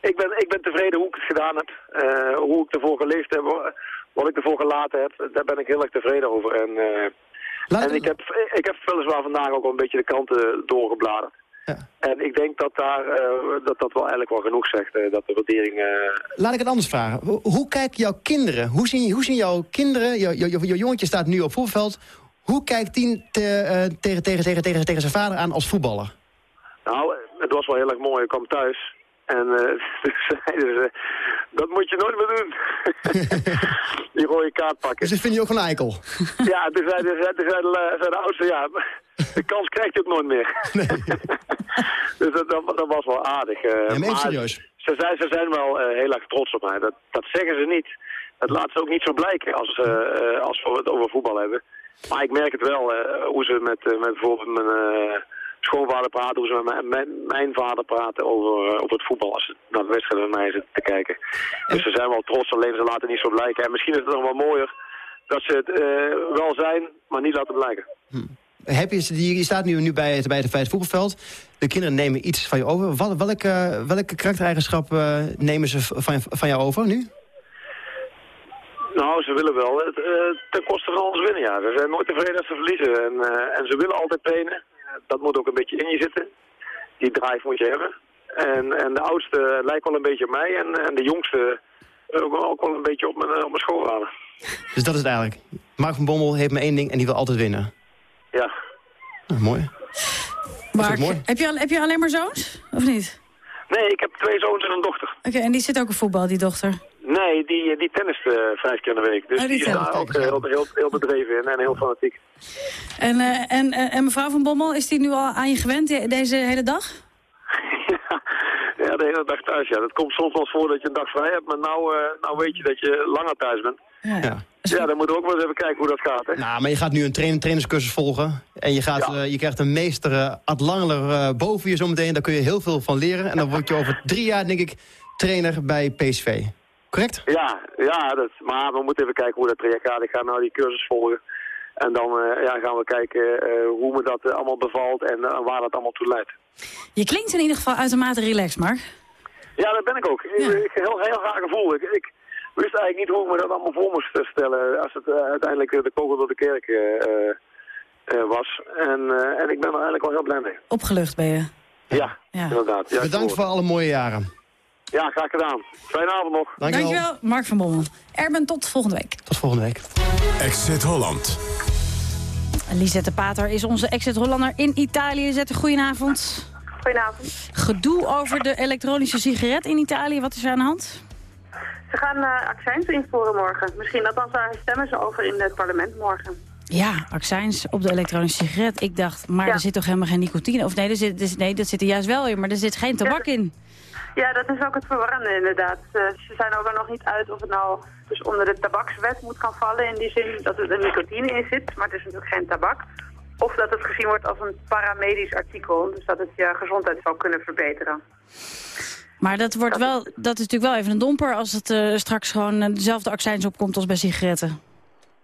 ik, ben, ik ben tevreden hoe ik het gedaan heb. eh, hoe ik ervoor geleefd heb. wa- Wat ik ervoor gelaten heb. Daar ben ik heel erg tevreden over. En, eh, en ik, heb, ik heb weliswaar vandaag ook wel een beetje de kanten doorgebladerd. En ik denk dat, daar, eh, dat dat wel eigenlijk wel genoeg zegt. dat de waardering... Laat ik het anders vragen. Hoe, kijken jouw kinderen? Hoe zien, hoe zien jouw kinderen? Jouw, jouw, jouw jongetje staat nu op voetbalveld. Hoe kijkt die te- tegen, tegen, tegen, tegen, tegen zijn vader aan als voetballer? Nou, het was wel heel erg mooi. Ik kwam thuis. En eh [LAUGHS] zeiden ze, dat moet je nooit meer doen. [LAUGHS] Die rode kaart pakken. Dus dat vind je ook van eikel? Ja, toen zei, de, toen zei, de, zei de oudste, ja, de kans krijgt ook nooit meer. [LAUGHS] dus dat, dat, dat was wel aardig. eh, Ja, maar serieus. Ze zijn, ze zijn wel eh, heel erg trots op mij. Dat, dat zeggen ze niet. Dat laat ze ook niet zo blijken als, als we het over voetbal hebben. Maar ik merk het wel, eh, hoe ze met, eh, met bijvoorbeeld mijn schoonvader praten, hoe ze met mijn, vader praten over, eh, over het voetbal als ze naar de wedstrijd met mij zitten te kijken. Dus ze zijn wel trots, alleen ze laten het niet zo blijken. En misschien is het nog wel mooier dat ze het eh, wel zijn, maar niet laten blijken. Heb je, je staat nu, nu bij, het, bij, het, bij het voetbalveld. De kinderen nemen iets van je over. Wat, welke, welke karaktereigenschappen eh, nemen ze van, van jou over nu? Nou, ze willen wel het, ten koste van alles winnen, ja. Ze zijn nooit tevreden als ze verliezen. En, en ze willen altijd trainen. Dat moet ook een beetje in je zitten. Die drive moet je hebben. En, en de oudste lijkt wel een beetje op mij. En, en de jongste ook, wel- ook wel een beetje op mijn, eh, op mijn schoolraden. Dus dat is het eigenlijk. Mark van Bommel heeft maar één ding en die wil altijd winnen. Ja. Nou, mooi. Mark, mooi. heb je, al, heb je alleen maar zoons? Of niet? Nee, ik heb twee zoons en een dochter. Oké, en die zit ook in voetbal, die dochter? Nee, die, die tennist eh, vijf keer in de week. Dus Oh, die die, is daar ook eh, heel, heel, heel bedreven in en heel fanatiek. En, eh, en, eh, en mevrouw van Bommel, is die nu al aan je gewend de- deze hele dag? [LAUGHS] Ja, de hele dag thuis, ja. Dat komt soms wel eens voor dat je een dag vrij hebt, maar nou, eh, nou weet je dat je langer thuis bent. Ja. Ja, dan moeten we ook wel eens even kijken hoe dat gaat, hè. Nou, maar je gaat nu een train, trainerscursus volgen. En je, gaat, eh, je krijgt een meester eh, Ad Langeler eh, boven je zometeen. Daar kun je heel veel van leren. En dan word je over drie jaar, denk ik, trainer bij PSV. Correct? Ja, ja dat, maar we moeten even kijken hoe dat traject gaat. Ik ga nou die cursus volgen. En dan eh, ja, gaan we kijken eh, hoe me dat eh, allemaal bevalt en waar dat allemaal toe leidt. Je klinkt in ieder geval uitermate relaxed, Mark. Ja, dat ben ik ook. Ik, ik heel, heel raar gevoel. Ik, ik wist eigenlijk niet hoe ik me dat allemaal voor moest stellen als het uiteindelijk de kogel door de kerk eh, eh, eh, was. En, eh, en ik ben er eigenlijk wel heel blij mee. Opgelucht ben je. Ja, inderdaad. Ja, Bedankt voor alle mooie jaren. Ja, graag gedaan. Fijne avond nog. Dankjewel, Mark van Bommel. Erben, tot volgende week. Tot volgende week. Exit Holland. Lisette Pater is onze exit-Hollander in Italië. Lisette, goedenavond. Goedenavond. Gedoe over de elektronische sigaret in Italië. Wat is er aan de hand? Ze gaan uh, accijns invoeren morgen. Misschien althans daar stemmen ze over in het parlement morgen. Ja, accijns op de elektronische sigaret. Ik dacht, maar Ja. er zit toch helemaal geen nicotine? Of nee, er zit, er zit- nee, dat zit er juist wel in, maar er zit geen tabak in. Ja, dat is ook het verwarrende inderdaad. Eh, ze zijn ook er nog niet uit of het nou dus onder de tabakswet moet gaan vallen... in die zin dat er nicotine in zit, maar het is natuurlijk geen tabak. Of dat het gezien wordt als een paramedisch artikel, dus dat het je gezondheid zou kunnen verbeteren. Maar dat, wordt wel, dat is natuurlijk wel even een domper als het eh, straks gewoon eh, dezelfde accijns opkomt als bij sigaretten.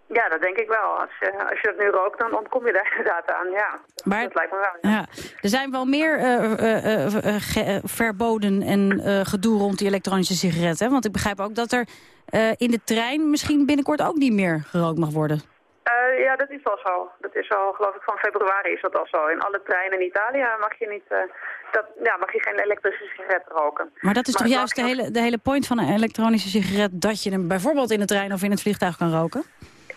Ja, dat denk ik wel. Als je, als je dat nu rookt, dan ontkom je daar [LAUGHS] inderdaad aan. Ja, Maar- dat lijkt me wel. Ja. Er zijn wel meer eh, eh, eh, eh, eh, verboden en eh, gedoe rond die elektronische sigaretten. Want ik begrijp ook dat er eh, in de trein misschien binnenkort ook niet meer gerookt mag worden. Eh, ja, dat is al zo. Dat is al, geloof ik, van februari is dat al zo. In alle treinen in Italië mag je, niet, eh, dat, ja, mag je geen elektrische sigaret roken. Maar dat is toch het juist de hele, de hele point van een elektronische sigaret... dat je hem bijvoorbeeld in de trein of in het vliegtuig kan roken?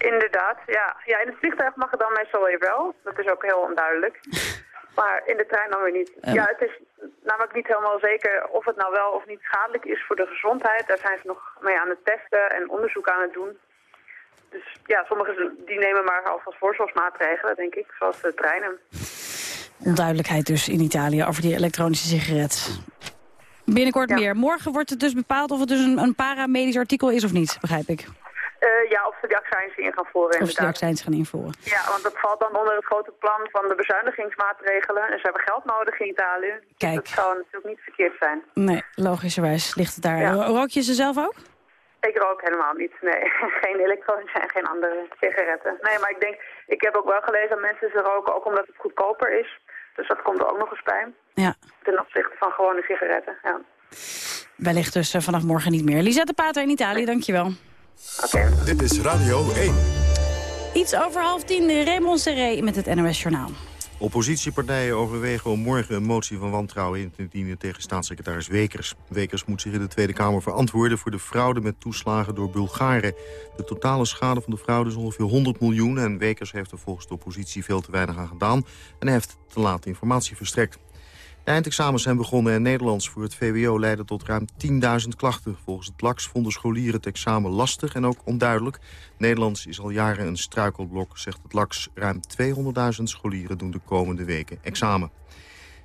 Inderdaad, ja. Ja, in het vliegtuig mag het dan meestal weer wel. Dat is ook heel onduidelijk. [LAUGHS] Maar in de trein dan weer niet. Ja, het is namelijk niet helemaal zeker of het nou wel of niet schadelijk is voor de gezondheid. Daar zijn ze nog mee aan het testen en onderzoek aan het doen. Dus ja, sommigen die nemen maar alvast voorzorgsmaatregelen, denk ik, zoals de treinen. Onduidelijkheid dus in Italië over die elektronische sigaret. Binnenkort meer. Morgen wordt het dus bepaald of het dus een, een paramedisch artikel is of niet, begrijp ik. Eh, ja, of ze die accijnsen in gaan voeren, Of ze die inderdaad. accijns gaan invoeren. Ja, want dat valt dan onder het grote plan van de bezuinigingsmaatregelen. En ze hebben geld nodig in Italië. Dus Kijk. dat zou natuurlijk niet verkeerd zijn. Nee, logischerwijs ligt het daar. Ja. Ro- Rook je ze zelf ook? Ik rook helemaal niet, nee. [LAUGHS] geen elektronische en geen andere sigaretten. Nee, maar ik denk, ik heb ook wel gelezen dat mensen ze roken ook omdat het goedkoper is. Dus dat komt er ook nog eens bij. Ja. Ten opzichte van gewone sigaretten, ja. Wellicht dus eh, vanaf morgen niet meer. Lisette Pater in Italië, dankjewel. Dit is Radio 1. Iets over half tien, Raymond Serré met het NOS Journaal. Oppositiepartijen overwegen om morgen een motie van wantrouwen in te dienen tegen staatssecretaris Wekers. Wekers moet zich in de Tweede Kamer verantwoorden voor de fraude met toeslagen door Bulgaren. De totale schade van de fraude is ongeveer 100 miljoen en Wekers heeft er volgens de oppositie veel te weinig aan gedaan en hij heeft te laat informatie verstrekt. De eindexamens zijn begonnen en Nederlands voor het VWO leidde tot ruim 10.000 klachten. Volgens het LAX vonden scholieren het examen lastig en ook onduidelijk. Nederlands is al jaren een struikelblok, zegt het LAX. Ruim 200.000 scholieren doen de komende weken examen.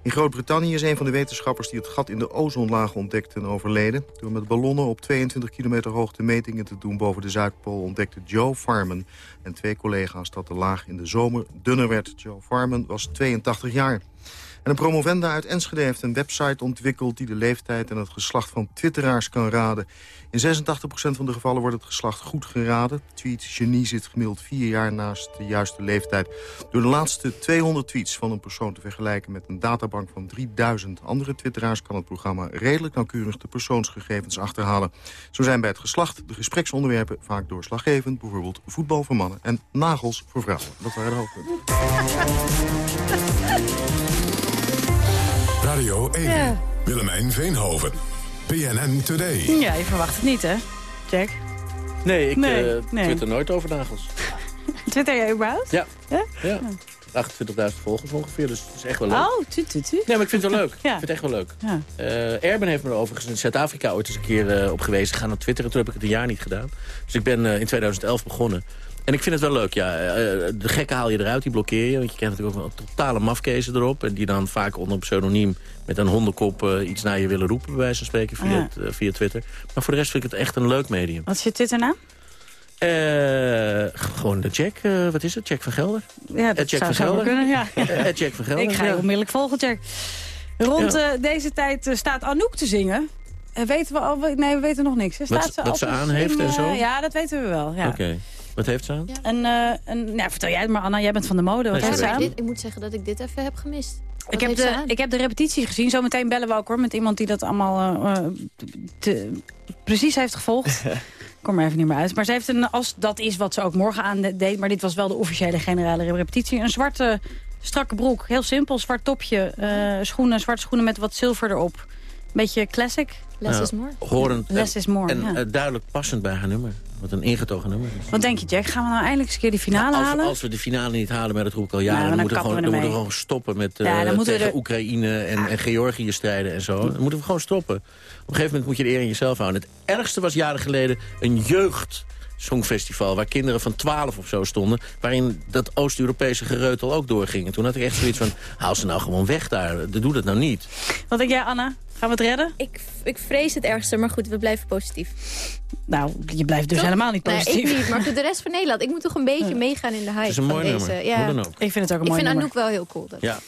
In Groot-Brittannië is een van de wetenschappers die het gat in de ozonlaag ontdekte en overleden. Door met ballonnen op 22 kilometer hoogte metingen te doen boven de Zuidpool ontdekte Joe Farman en twee collega's dat de laag in de zomer dunner werd. Joe Farman was 82 jaar. En een promovenda uit Enschede heeft een website ontwikkeld... die de leeftijd en het geslacht van twitteraars kan raden. In 86% van de gevallen wordt het geslacht goed geraden. Tweet Genie zit gemiddeld vier jaar naast de juiste leeftijd. Door de laatste 200 tweets van een persoon te vergelijken... met een databank van 3000 andere twitteraars... kan het programma redelijk nauwkeurig de persoonsgegevens achterhalen. Zo zijn bij het geslacht de gespreksonderwerpen vaak doorslaggevend. Bijvoorbeeld voetbal voor mannen en nagels voor vrouwen. Dat waren de hoofdpunten. [LAUGHS] Radio 1. Willemijn Veenhoven. PNN Today. Ja, je verwacht het niet, hè, Jack? Nee, ik Nee, eh, nee. twitter nooit over nagels. [LAUGHS] Twitter jij überhaupt? Ja. Ja? ja. 28.000 volgers ongeveer, dus het is echt wel leuk. Oh, tu, tu, tu. Nee, maar ik vind het wel leuk. Ja. Ik vind het echt wel leuk. Ja. Eh, Erben heeft me er overigens in Zuid-Afrika ooit eens een keer eh, op gewezen. Gaan op Twitter en toen heb ik het een jaar niet gedaan. Dus ik ben eh, in 2011 begonnen. En ik vind het wel leuk, ja. Eh, de gekken haal je eruit, die blokkeer je. Want je krijgt natuurlijk ook wel totale mafkezen erop. En die dan vaak onder een pseudoniem met een hondenkop eh, iets naar je willen roepen, bij wijze van spreken, via, Ja. eh, via Twitter. Maar voor de rest vind ik het echt een leuk medium. Wat is je Twitternaam? Eh, gewoon de check, eh, wat is het? Check van Gelder? Ja, Eh, dat zou van Gelder. kunnen, ja. [LAUGHS] Eh, Jack van Gelder, Ik ga je onmiddellijk volgen, Jack. Rond Ja. eh, deze tijd eh, staat Anouk te zingen. Eh, weten we al? Nee, we weten nog niks. hè. Wat Staat ze- wat ze aan heeft en zo? Ja, dat weten we wel. Ja. Oké. Wat heeft ze aan? En, eh, en, nou, vertel jij het maar, Anna. Jij bent van de mode. Wat Nee, heeft ze aan? dit, ik moet zeggen dat ik dit even heb gemist. Wat Ik heb, de, ik heb de repetitie gezien. Zometeen bellen we ook hoor, met iemand die dat allemaal eh, eh, te- precies heeft gevolgd. Ik [LAUGHS] kom er even niet meer uit. Maar ze heeft een, als dat is wat ze ook morgen aan deed... maar dit was wel de officiële generale repetitie... een zwarte strakke broek. Heel simpel, zwart topje. eh, schoenen, zwarte schoenen met wat zilver erop. Beetje classic. Less is more. Horend en- Less is more, En ja. duidelijk passend bij haar nummer. Wat een ingetogen nummer is. Wat denk je, Jack? Gaan we nou eindelijk eens een keer die finale als, we, halen? als we de finale niet halen, maar dat roep ik al Nou, jaren... dan dan, moeten we gewoon, we dan ermee. moeten we gewoon stoppen met eh, Ja, tegen er- Oekraïne en, en Georgië strijden en zo. Dan moeten we gewoon stoppen. Op een gegeven moment moet je de eer in jezelf houden. Het ergste was jaren geleden een jeugd... Songfestival, waar kinderen van 12 of zo stonden... waarin dat Oost-Europese gereutel ook doorging. En toen had ik echt zoiets van, haal ze nou gewoon weg daar. Doe dat nou niet. Wat denk jij, Anna? Gaan we het redden? Ik, ik vrees het ergste, maar goed, we blijven positief. Nou, je blijft dus Toch? helemaal niet Nee, positief. ik niet, maar goed, de rest van Nederland. Ik moet toch een beetje meegaan in de hype is een mooi van deze. nummer. Ja. Hoe dan ook. Ik vind het ook een Ik mooi vind nummer. Anouk wel heel cool. Dat. Ja,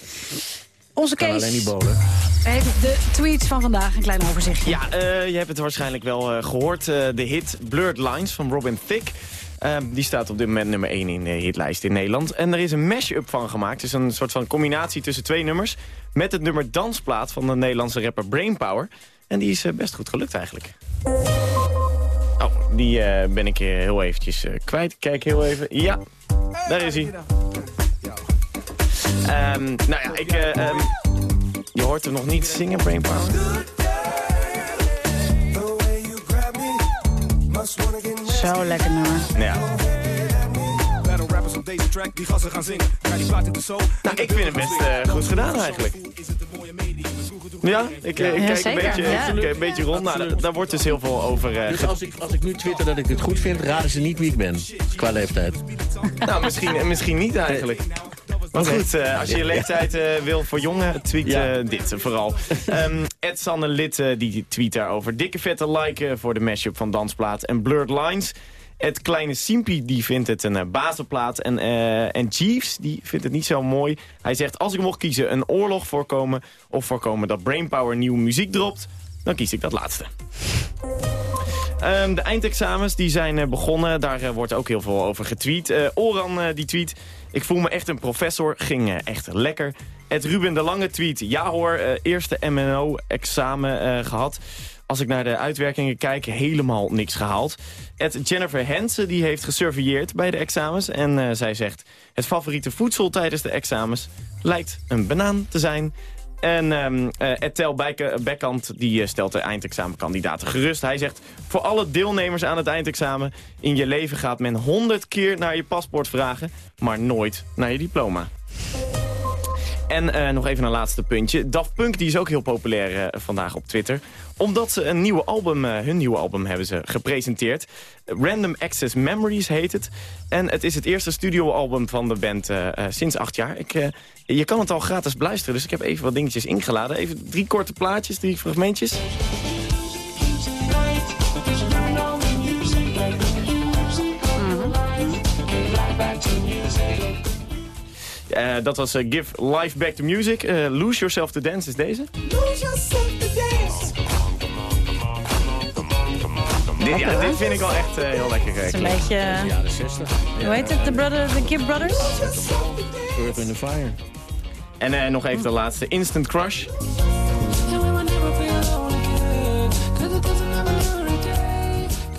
Onze kan Kees alleen niet bolen. heeft de tweets van vandaag. Een klein overzichtje. Ja, eh, je hebt het waarschijnlijk wel eh, gehoord. eh, de hit Blurred Lines van Robin Thicke. Ehm, die staat op dit moment nummer 1 in de hitlijst in Nederland. En er is een mash-up van gemaakt. Is een soort van combinatie tussen twee nummers. Met het nummer Dansplaat van de Nederlandse rapper Brainpower. En die is eh, best goed gelukt eigenlijk. Oh, die eh, ben ik eh, heel eventjes kwijt. Kijk heel even. Ja, daar is hij. Ehm, nou ja, ik, eh, ehm, je hoort hem nog niet zingen, Brainpower. Zo lekker nummer. Ja. Battle rappers op deze track, die gassen gaan zingen. Krijg die plaat in de soul. Nou, ik vind het best eh, goed gedaan eigenlijk. Ja, ik, eh, ik kijk zeker, een, beetje, ja. ik kijk een beetje rond. Nou, daar, daar wordt dus heel veel over... eh, Dus als ik, als ik nu twitter dat ik dit goed vind, raden ze niet wie ik ben. Qua leeftijd. nou, misschien, misschien niet eigenlijk. Maar goed, eh, als je je leeftijd eh, wil voor jongen, tweet Ja. eh, dit vooral. Ehm Ed Sanne Lid eh, die tweet daarover. Dikke vette like eh, voor de mashup van Dansplaat en Blurred Lines. Het kleine Simpie die vindt het een bazenplaat. En, en Jeeves die vindt het niet zo mooi. Hij zegt, als ik mocht kiezen een oorlog voorkomen... of voorkomen dat Brainpower nieuwe muziek dropt... dan kies ik dat laatste. Ehm, de eindexamens die zijn eh, begonnen. Daar eh, wordt ook heel veel over getweet. Eh, Oran die tweet... Ik voel me echt een professor. Ging echt lekker. Het Ruben de Lange tweet. Ja hoor, eerste MNO-examen eh, gehad. Als ik naar de uitwerkingen kijk, helemaal niks gehaald. Het Jennifer Hensen die heeft gesurveilleerd bij de examens. En zij zegt, het favoriete voedsel tijdens de examens... lijkt een banaan te zijn. En ehm eh, Ed Tel Bijke- Bekkant die eh, stelt de eindexamenkandidaten gerust. Hij zegt, voor alle deelnemers aan het eindexamen... in je leven gaat men honderd keer naar je paspoort vragen... maar nooit naar je diploma. En eh, nog even een laatste puntje. Daft Punk die is ook heel populair eh, vandaag op Twitter. Omdat ze een nieuwe album, eh, hun nieuwe album hebben ze gepresenteerd. Random Access Memories heet het. En het is het eerste studioalbum van de band sinds acht jaar. Ik, je kan het al gratis beluisteren, dus ik heb even wat dingetjes ingeladen. Even drie korte plaatjes, drie fragmentjes. Eh, dat was eh, Give Life Back to Music. Eh, Lose Yourself to Dance is deze. Dit, ja, dit vind ik wel echt eh, heel lekker. Het is een beetje... Jaren 60. Hoe heet het? De, brother, de Gibb Brothers? Earth in the Fire. En eh, nog even de laatste, Instant Crush.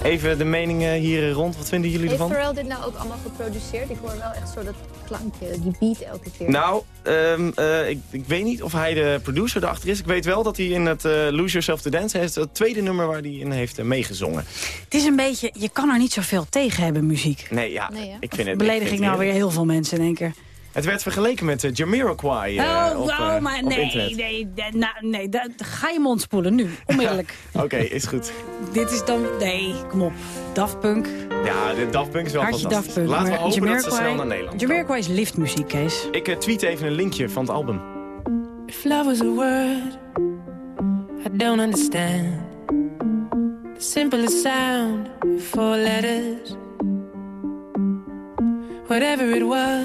Even de meningen hier rond. Wat vinden jullie Heeft ervan? Pharrell dit nou ook allemaal geproduceerd? Ik hoor wel echt zo dat klankje, die beat elke keer. Nou, ehm, eh, ik, ik weet niet of hij de producer erachter is. Ik weet wel dat hij in het eh, Lose Yourself to Dance... heeft het tweede nummer waar hij in heeft eh, meegezongen. Het is een beetje... Je kan er niet zoveel tegen hebben, muziek. Nee, ja, Nee, ik vind het... Beledig ik nou weer heel veel mensen in één keer. Het werd vergeleken met uh, Jamiroquai oh, op, oh, eh, maar op nee, internet. nee, nee, nou, nee, da- ga je mond spoelen nu, onmiddellijk. [LAUGHS] Oké, is goed. Dit is dan, nee, kom op. Daft Punk, Ja, de Daft Punk is wel hartje fantastisch. Punk. Laten we maar hopen dat ze Jamiroquai- snel naar Nederland Jamiroquai is liftmuziek, Kees. Ik tweet even een linkje van het album. If love was a word, I don't understand. The simplest sound, four letters. Whatever it was,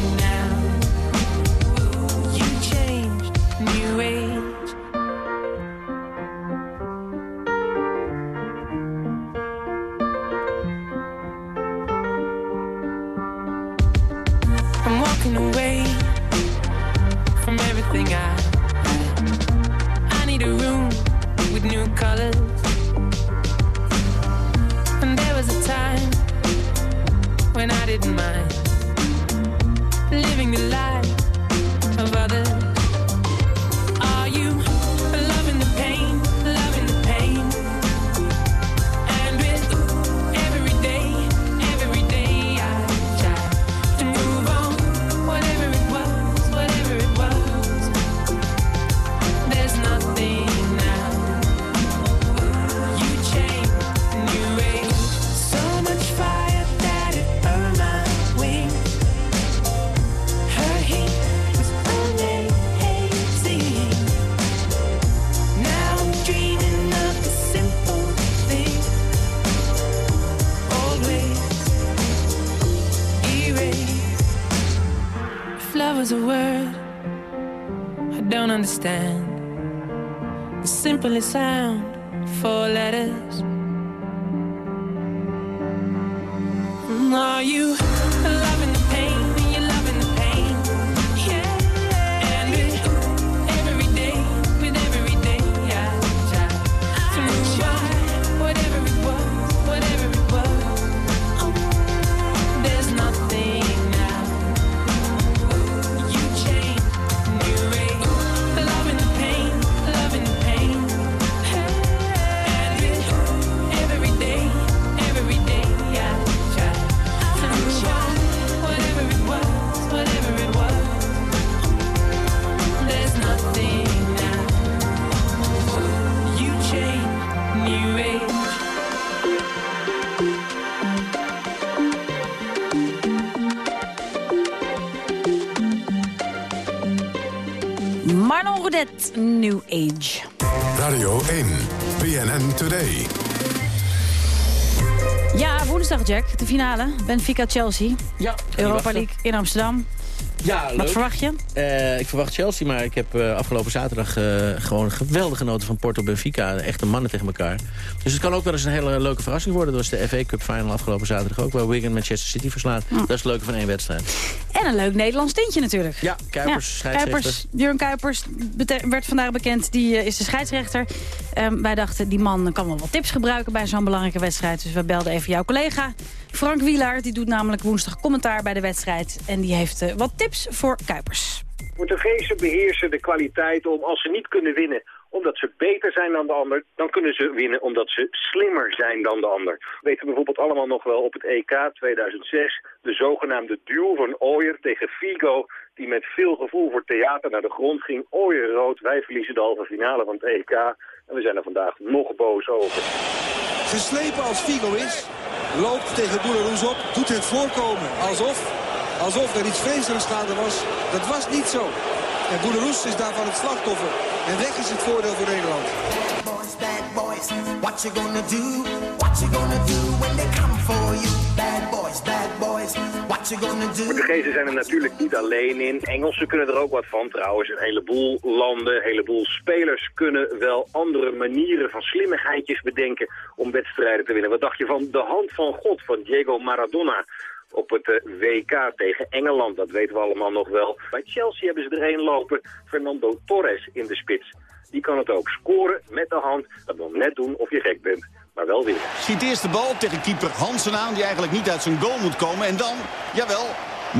when I didn't mind. Living the life The simplest sound, Rodet, New Age. Radio 1, BNN Today. Ja, woensdag Jack, de finale. Benfica-Chelsea. Ja, Europa. League in Amsterdam. Ja, leuk. Wat verwacht je? Eh, ik verwacht Chelsea, maar ik heb eh, afgelopen zaterdag eh, gewoon geweldig genoten van Porto Benfica. Echte mannen tegen elkaar. Dus het kan ook wel eens een hele leuke verrassing worden. Dat was de FA Cup final afgelopen zaterdag ook. Waar Wigan Manchester City verslaat. Dat is het leuke van één wedstrijd. En een leuk Nederlands tintje natuurlijk. Ja, Kuipers, scheidsrechter. Kuipers, Kuipers werd vandaag bekend. Die eh, is de scheidsrechter. Ehm, wij dachten, die man kan wel wat tips gebruiken bij zo'n belangrijke wedstrijd. Dus we belden even jouw collega Frank Wielaert. Die doet namelijk woensdag commentaar bij de wedstrijd. En die heeft eh, wat tips voor Kuipers. Portugezen beheersen de kwaliteit om, als ze niet kunnen winnen omdat ze beter zijn dan de ander, dan kunnen ze winnen omdat ze slimmer zijn dan de ander. We weten bijvoorbeeld allemaal nog wel op het EK 2006 de zogenaamde duel van Ooyer tegen Figo, die met veel gevoel voor theater naar de grond ging. Ooyer rood, wij verliezen de halve finale van het EK en we zijn er vandaag nog boos over. Geslepen als Figo is, loopt tegen Boularoes op, doet het voorkomen alsof, alsof er iets vreselijks gaande was. Dat was niet zo. En Boularoes is daarvan het slachtoffer. En weg is het voordeel voor Nederland. boys, bad boys. What you gonna do? What you gonna do when they come for you? Bad boys, bad boys. What you gonna do? Portugezen zijn er natuurlijk niet alleen in. Engelsen kunnen er ook wat van trouwens. Een heleboel landen, een heleboel spelers kunnen wel andere manieren van slimmigheidjes bedenken om wedstrijden te winnen. Wat dacht je van de hand van God van Diego Maradona? Op het eh, WK tegen Engeland. Dat weten we allemaal nog wel. Bij Chelsea hebben ze er een lopen. Fernando Torres in de spits. Die kan het ook scoren met de hand. Dat wil net doen of je gek bent. Maar wel winnen. Schiet eerst de bal tegen keeper Hansen aan, die eigenlijk niet uit zijn goal moet komen. En dan, jawel,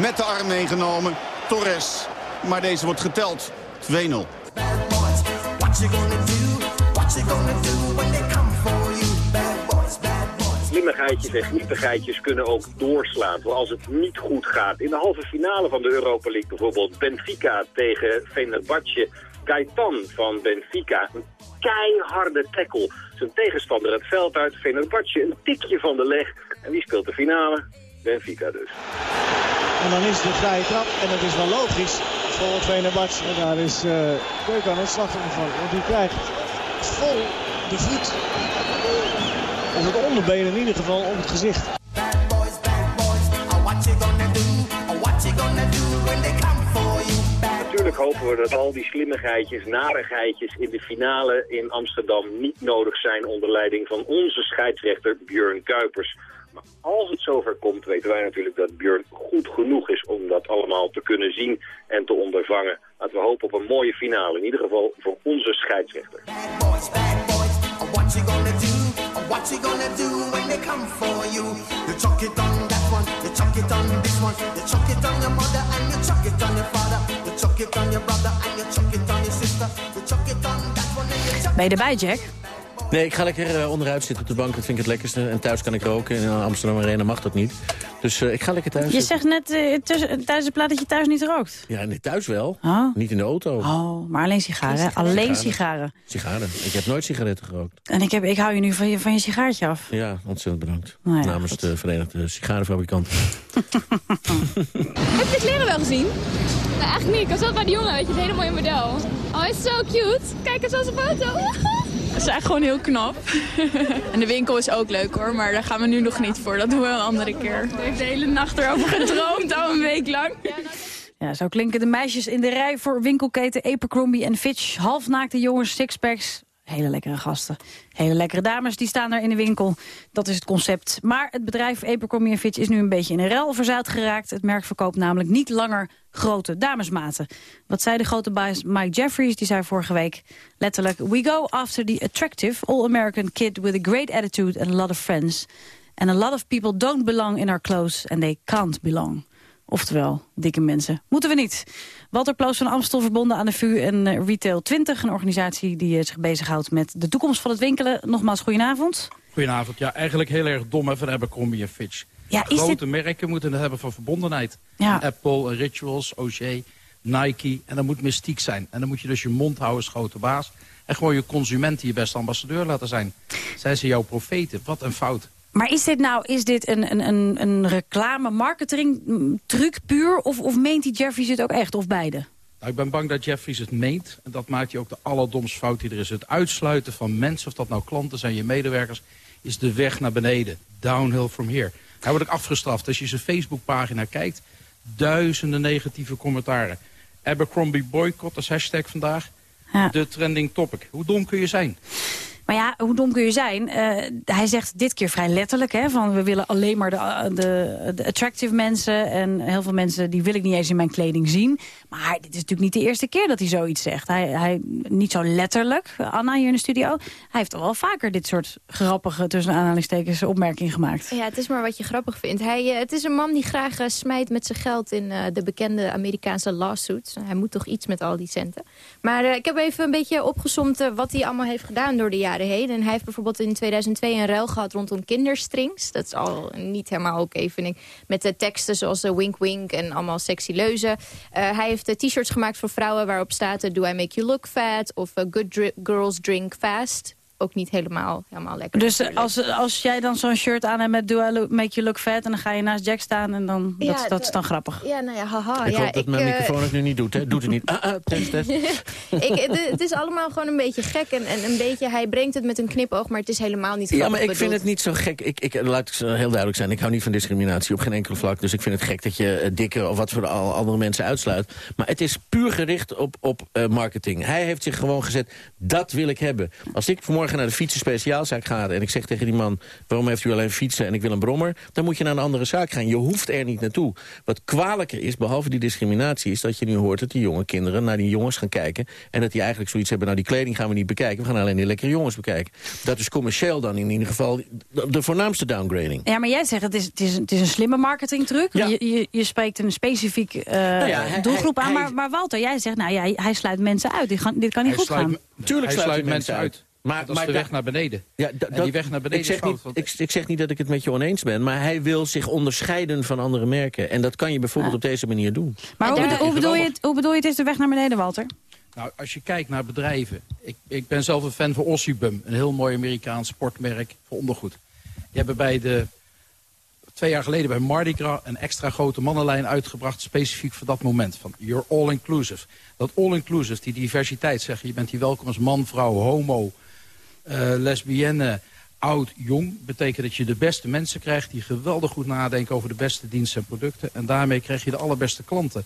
met de arm meegenomen, Torres. Maar deze wordt geteld. 2-0. Slimmigheidjes en gniepigheidjes kunnen ook doorslaan. Zoals het niet goed gaat. In de halve finale van de Europa League bijvoorbeeld Benfica tegen Fenerbahce. Gaetan van Benfica. Een keiharde tackle. Zijn tegenstander het veld uit. Fenerbahce een tikje van de leg. En wie speelt de finale? Benfica dus. En dan is een vrije trap. En dat is wel logisch voor Venerbahce. En daar is uh, het slachtoffer van. Want die krijgt vol de voet. Of het onderbeen in ieder geval op het gezicht. Natuurlijk hopen we dat al die slimmigheidjes, narigheidjes in de finale in Amsterdam niet nodig zijn onder leiding van onze scheidsrechter Björn Kuipers. Maar als het zover komt, weten wij natuurlijk dat Björn goed genoeg is om dat allemaal te kunnen zien en te ondervangen. Laten we hopen op een mooie finale, in ieder geval voor onze scheidsrechter. What you gonna do? When they come for you? You chuck it on that one, you chuck it on this one, you chuck it on your mother and you chuck it on your father, you chuck it on your brother and you chuck it on your sister, you chuck it on that one and you chuck Ben je erbij, Jack? Nee, ik ga lekker eh, onderuit zitten op de bank. Dat vind ik het lekkerste. En thuis kan ik roken. In Amsterdam Arena mag dat niet. Dus eh, ik ga lekker thuis Je zitten. zegt net eh, tussen- tijdens de plaat dat je thuis niet rookt. Ja, nee, thuis wel. Oh. Niet in de auto. Oh, maar alleen sigaren. Alleen sigaren. Sigaren. Ik heb nooit sigaretten gerookt. En ik, heb, ik hou je nu van je, van je sigaartje af. Ja, ontzettend bedankt. Nou ja, Namens de Verenigde Sigarenfabrikanten. [LAUGHS] Heb je de kleren wel gezien? Nee, eigenlijk niet. Ik was wel bij die jongen, weet je, het hele mooie model. Oh, hij is zo cute. Kijk eens aan zijn foto. Is eigenlijk gewoon heel knap. [LAUGHS] en de winkel is ook leuk hoor, maar daar gaan we nu nog niet voor. Dat doen we een andere keer. Ik heb de hele nacht erover [LAUGHS] gedroomd, al een week lang. Ja, zo klinken de meisjes in de rij voor winkelketen Abercrombie Fitch. Halfnaakte jongens, sixpacks. Hele lekkere gasten. Hele lekkere dames, die staan daar in de winkel. Dat is het concept. Maar het bedrijf Abercrombie Fitch is nu een beetje in een rel verzuild geraakt. Het merk verkoopt namelijk niet langer grote damesmaten. Wat zei de grote baas Mike Jeffries? Die zei vorige week letterlijk... We go after the attractive all-American kid with a great attitude and a lot of friends. And a lot of people don't belong in our clothes and they can't belong. Oftewel, dikke mensen moeten we niet. Walter Ploos van Amstel verbonden aan de VU en eh, Retail 20... een organisatie die eh, zich bezighoudt met de toekomst van het winkelen. Nogmaals, goedenavond. Goedenavond. Ja, eigenlijk heel erg dom hè, van Abercrombie en Fitch. Ja, Grote dit- merken moeten het hebben van verbondenheid. Ja. Apple, Rituals, Auger, Nike. En dat moet mystiek zijn. En dan moet je dus je mond houden grote baas. En gewoon je consumenten je beste ambassadeur laten zijn. Zijn ze jouw profeten? Wat een fout. Maar is dit nou is dit een, een, een, een reclame-marketing-truc puur... Of, of meent die Jeffries het ook echt, of beide? Nou, ik ben bang dat Jeffries het meent. En dat maakt hij ook de allerdomste fout die er is. Het uitsluiten van mensen, of dat nou klanten zijn, je medewerkers... is de weg naar beneden. Downhill from here. Hij wordt ook afgestraft. Als je zijn Facebookpagina kijkt, duizenden negatieve commentaren. Abercrombie boycott als hashtag vandaag. De trending topic. Hoe dom kun je zijn? Maar ja, hoe dom kun je zijn? Eh, hij zegt dit keer vrij letterlijk, hè, van we willen alleen maar de, de, de attractive mensen. En heel veel mensen die wil ik niet eens in mijn kleding zien. Maar dit is natuurlijk niet de eerste keer dat hij zoiets zegt. Hij, hij, niet zo letterlijk, Anna hier in de studio. Hij heeft al wel vaker dit soort grappige, tussen aanhalingstekens, opmerkingen gemaakt. Ja, het is maar wat je grappig vindt. Hij, eh, het is een man die graag eh, smijt met zijn geld in eh, de bekende Amerikaanse lawsuits. Hij moet toch iets met al die centen. Maar ik heb even een beetje opgezomd wat hij allemaal heeft gedaan door de jaren heen. En hij heeft bijvoorbeeld in 2002 een ruil gehad rondom kinderstrings. Dat is al niet helemaal oké, vind ik. Met de teksten zoals eh, wink wink en allemaal sexy leuzen. Hij heeft eh, t-shirts gemaakt voor vrouwen waarop staat... eh, Do I make you look fat? Of eh, Good dri- girls drink fast. Ook niet helemaal, helemaal lekker. Dus eh, als, als jij dan zo'n shirt aan hebt met Do I look- make you look fat... en dan ga je naast Jack staan en dan, Ja, dat, dat is dan grappig. Ja, nou ja, haha. ik ja, hoop dat mijn eh, microfoon het nu niet doet. Hè? Doet het niet. Ah, ah, test, test. [LAUGHS] ik, het, het is allemaal gewoon een beetje gek. En, en een beetje, hij brengt het met een knipoog, maar het is helemaal niet Ja, grappig maar ik vind het niet zo gek. Ik, ik, laat ik heel duidelijk zijn. Ik hou niet van discriminatie op geen enkele vlak. Dus ik vind het gek dat je eh, dikke of wat voor al andere mensen uitsluit. Maar het is puur gericht op, op eh, marketing. Hij heeft zich gewoon gezet, dat wil ik hebben. Als ik vanmorgen naar de fietsen speciaalzaak ga... en ik zeg tegen die man, waarom heeft u alleen fietsen en ik wil een brommer... dan moet je naar een andere zaak gaan. Je hoeft er niet naartoe. Wat kwalijker is, behalve die discriminatie... is dat je nu hoort dat die jonge kinderen naar die jongens gaan kijken... en dat die eigenlijk zoiets hebben, nou die kleding gaan we niet bekijken... we gaan alleen die lekkere jongens bekijken. Dat is commercieel dan in ieder geval de, de voornaamste downgrading. Ja, maar jij zegt het is, het is, het is een slimme marketingtruc. Je, je, je spreekt een specifiek eh, Nou ja, hij- doelgroep aan. hij- Maar, maar Walter, jij zegt, nou ja, hij sluit mensen uit. Dit, gaan- dit kan niet goed sluit gaan. Tuurlijk sluit sluit hij mensen mensen uit. uit. Maar- dat is de weg naar beneden. Ja, en die weg naar beneden ik zeg, is fout, niet, ik, ik zeg niet dat ik het met je oneens ben, maar hij wil zich onderscheiden van andere merken. En dat kan je bijvoorbeeld op deze manier doen. Maar hoe, bedo- hoe, bedoel je het, hoe bedoel je het is de weg naar beneden, Walter? Nou, als je kijkt naar bedrijven. Ik, ik ben zelf een fan van Ossibum. Een heel mooi Amerikaans sportmerk voor ondergoed. Die hebben bij de... Twee jaar geleden bij Mardi Gras een extra grote mannenlijn uitgebracht. Specifiek voor dat moment. Van you're all inclusive. Dat all inclusive, die diversiteit zeggen. Je bent hier welkom als man, vrouw, homo, lesbienne, oud, jong. Betekent dat je de beste mensen krijgt die geweldig goed nadenken over de beste diensten en producten. En daarmee krijg je de allerbeste klanten.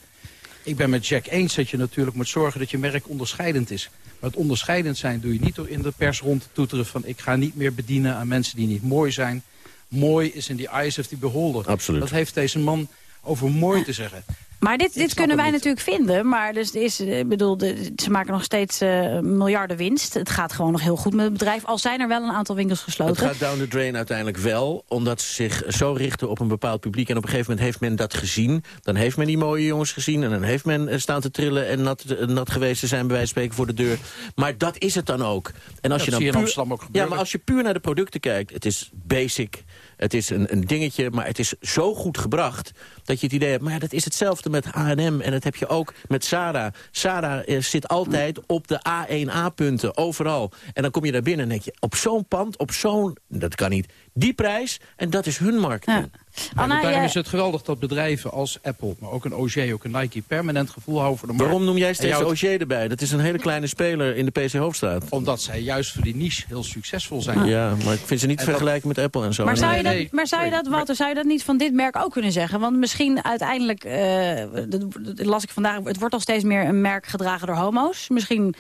Ik ben met Jack eens dat je natuurlijk moet zorgen dat je merk onderscheidend is. Maar het onderscheidend zijn doe je niet door in de pers rond te toeteren van... ik ga niet meer bedienen aan mensen die niet mooi zijn. Mooi is in the eyes of the beholder. Absoluut. Dat heeft deze man over mooi te zeggen. Maar dit, dit kunnen wij niet. natuurlijk vinden. Maar dus is, eh, ik bedoel, de, ze maken nog steeds eh, miljarden winst. Het gaat gewoon nog heel goed met het bedrijf. Al zijn er wel een aantal winkels Het gesloten. gaat down the drain uiteindelijk wel, omdat ze zich zo richten op een bepaald publiek. En op een gegeven moment heeft men dat gezien. Dan heeft men die mooie jongens gezien en dan heeft men eh, staan te trillen... en nat, nat geweest te zijn, bij wijze van spreken, voor de deur. Maar dat is het dan ook. En als Dat je dan zie je in puur, Amsterdam ook Ja, maar als je puur naar de producten kijkt, het is basic... Het is een, een dingetje, maar het is zo goed gebracht... dat je het idee hebt, maar ja, dat is hetzelfde met H&M. En dat heb je ook met Zara. Zara eh, zit altijd op de A1A-punten, overal. En dan kom je daar binnen en denk je, op zo'n pand, op zo'n... dat kan niet, die prijs, en dat is hun marketing. Anna, en daarom jij- is het geweldig dat bedrijven als Apple, maar ook een OG, ook een Nike, permanent gevoel houden voor de markt. Waarom noem jij steeds jou- OG erbij? Dat is een hele kleine speler in de PC Hoofdstraat. Omdat zij juist voor die niche heel succesvol zijn. Ja, maar ik vind ze niet te En dat- vergelijken met Apple en zo. Maar zou, je dat, maar zou je dat, Walter, zou je dat niet van dit merk ook kunnen zeggen? Want misschien uiteindelijk, eh, dat, dat las ik vandaag, het wordt al steeds meer een merk gedragen door homo's. Misschien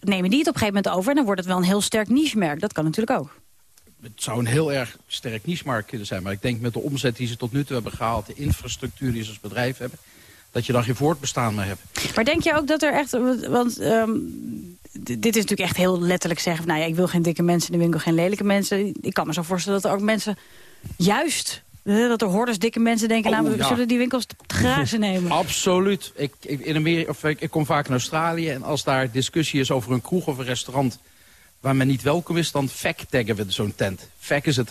nemen die het op een gegeven moment over en dan wordt het wel een heel sterk niche-merk. Dat kan natuurlijk ook. Het zou een heel erg sterk niche-markt kunnen zijn. Maar ik denk met de omzet die ze tot nu toe hebben gehaald... de infrastructuur die ze als bedrijf hebben... dat je dan geen voortbestaan meer hebt. Maar denk je ook dat er echt, want ehm, dit is natuurlijk echt heel letterlijk zeggen... van, nou ja, ik wil geen dikke mensen in de winkel, geen lelijke mensen. Ik kan me zo voorstellen dat er ook mensen juist... Dat er hordes dikke mensen denken, Oh, nou, we ja. zullen die winkels te grazen [LAUGHS] nemen. Absoluut. Ik, ik, in Amerika, of ik, ik kom vaak in Australië... en als daar discussie is over een kroeg of een restaurant... waar men niet welkom is, dan fact-taggen we zo'n tent. Fact is het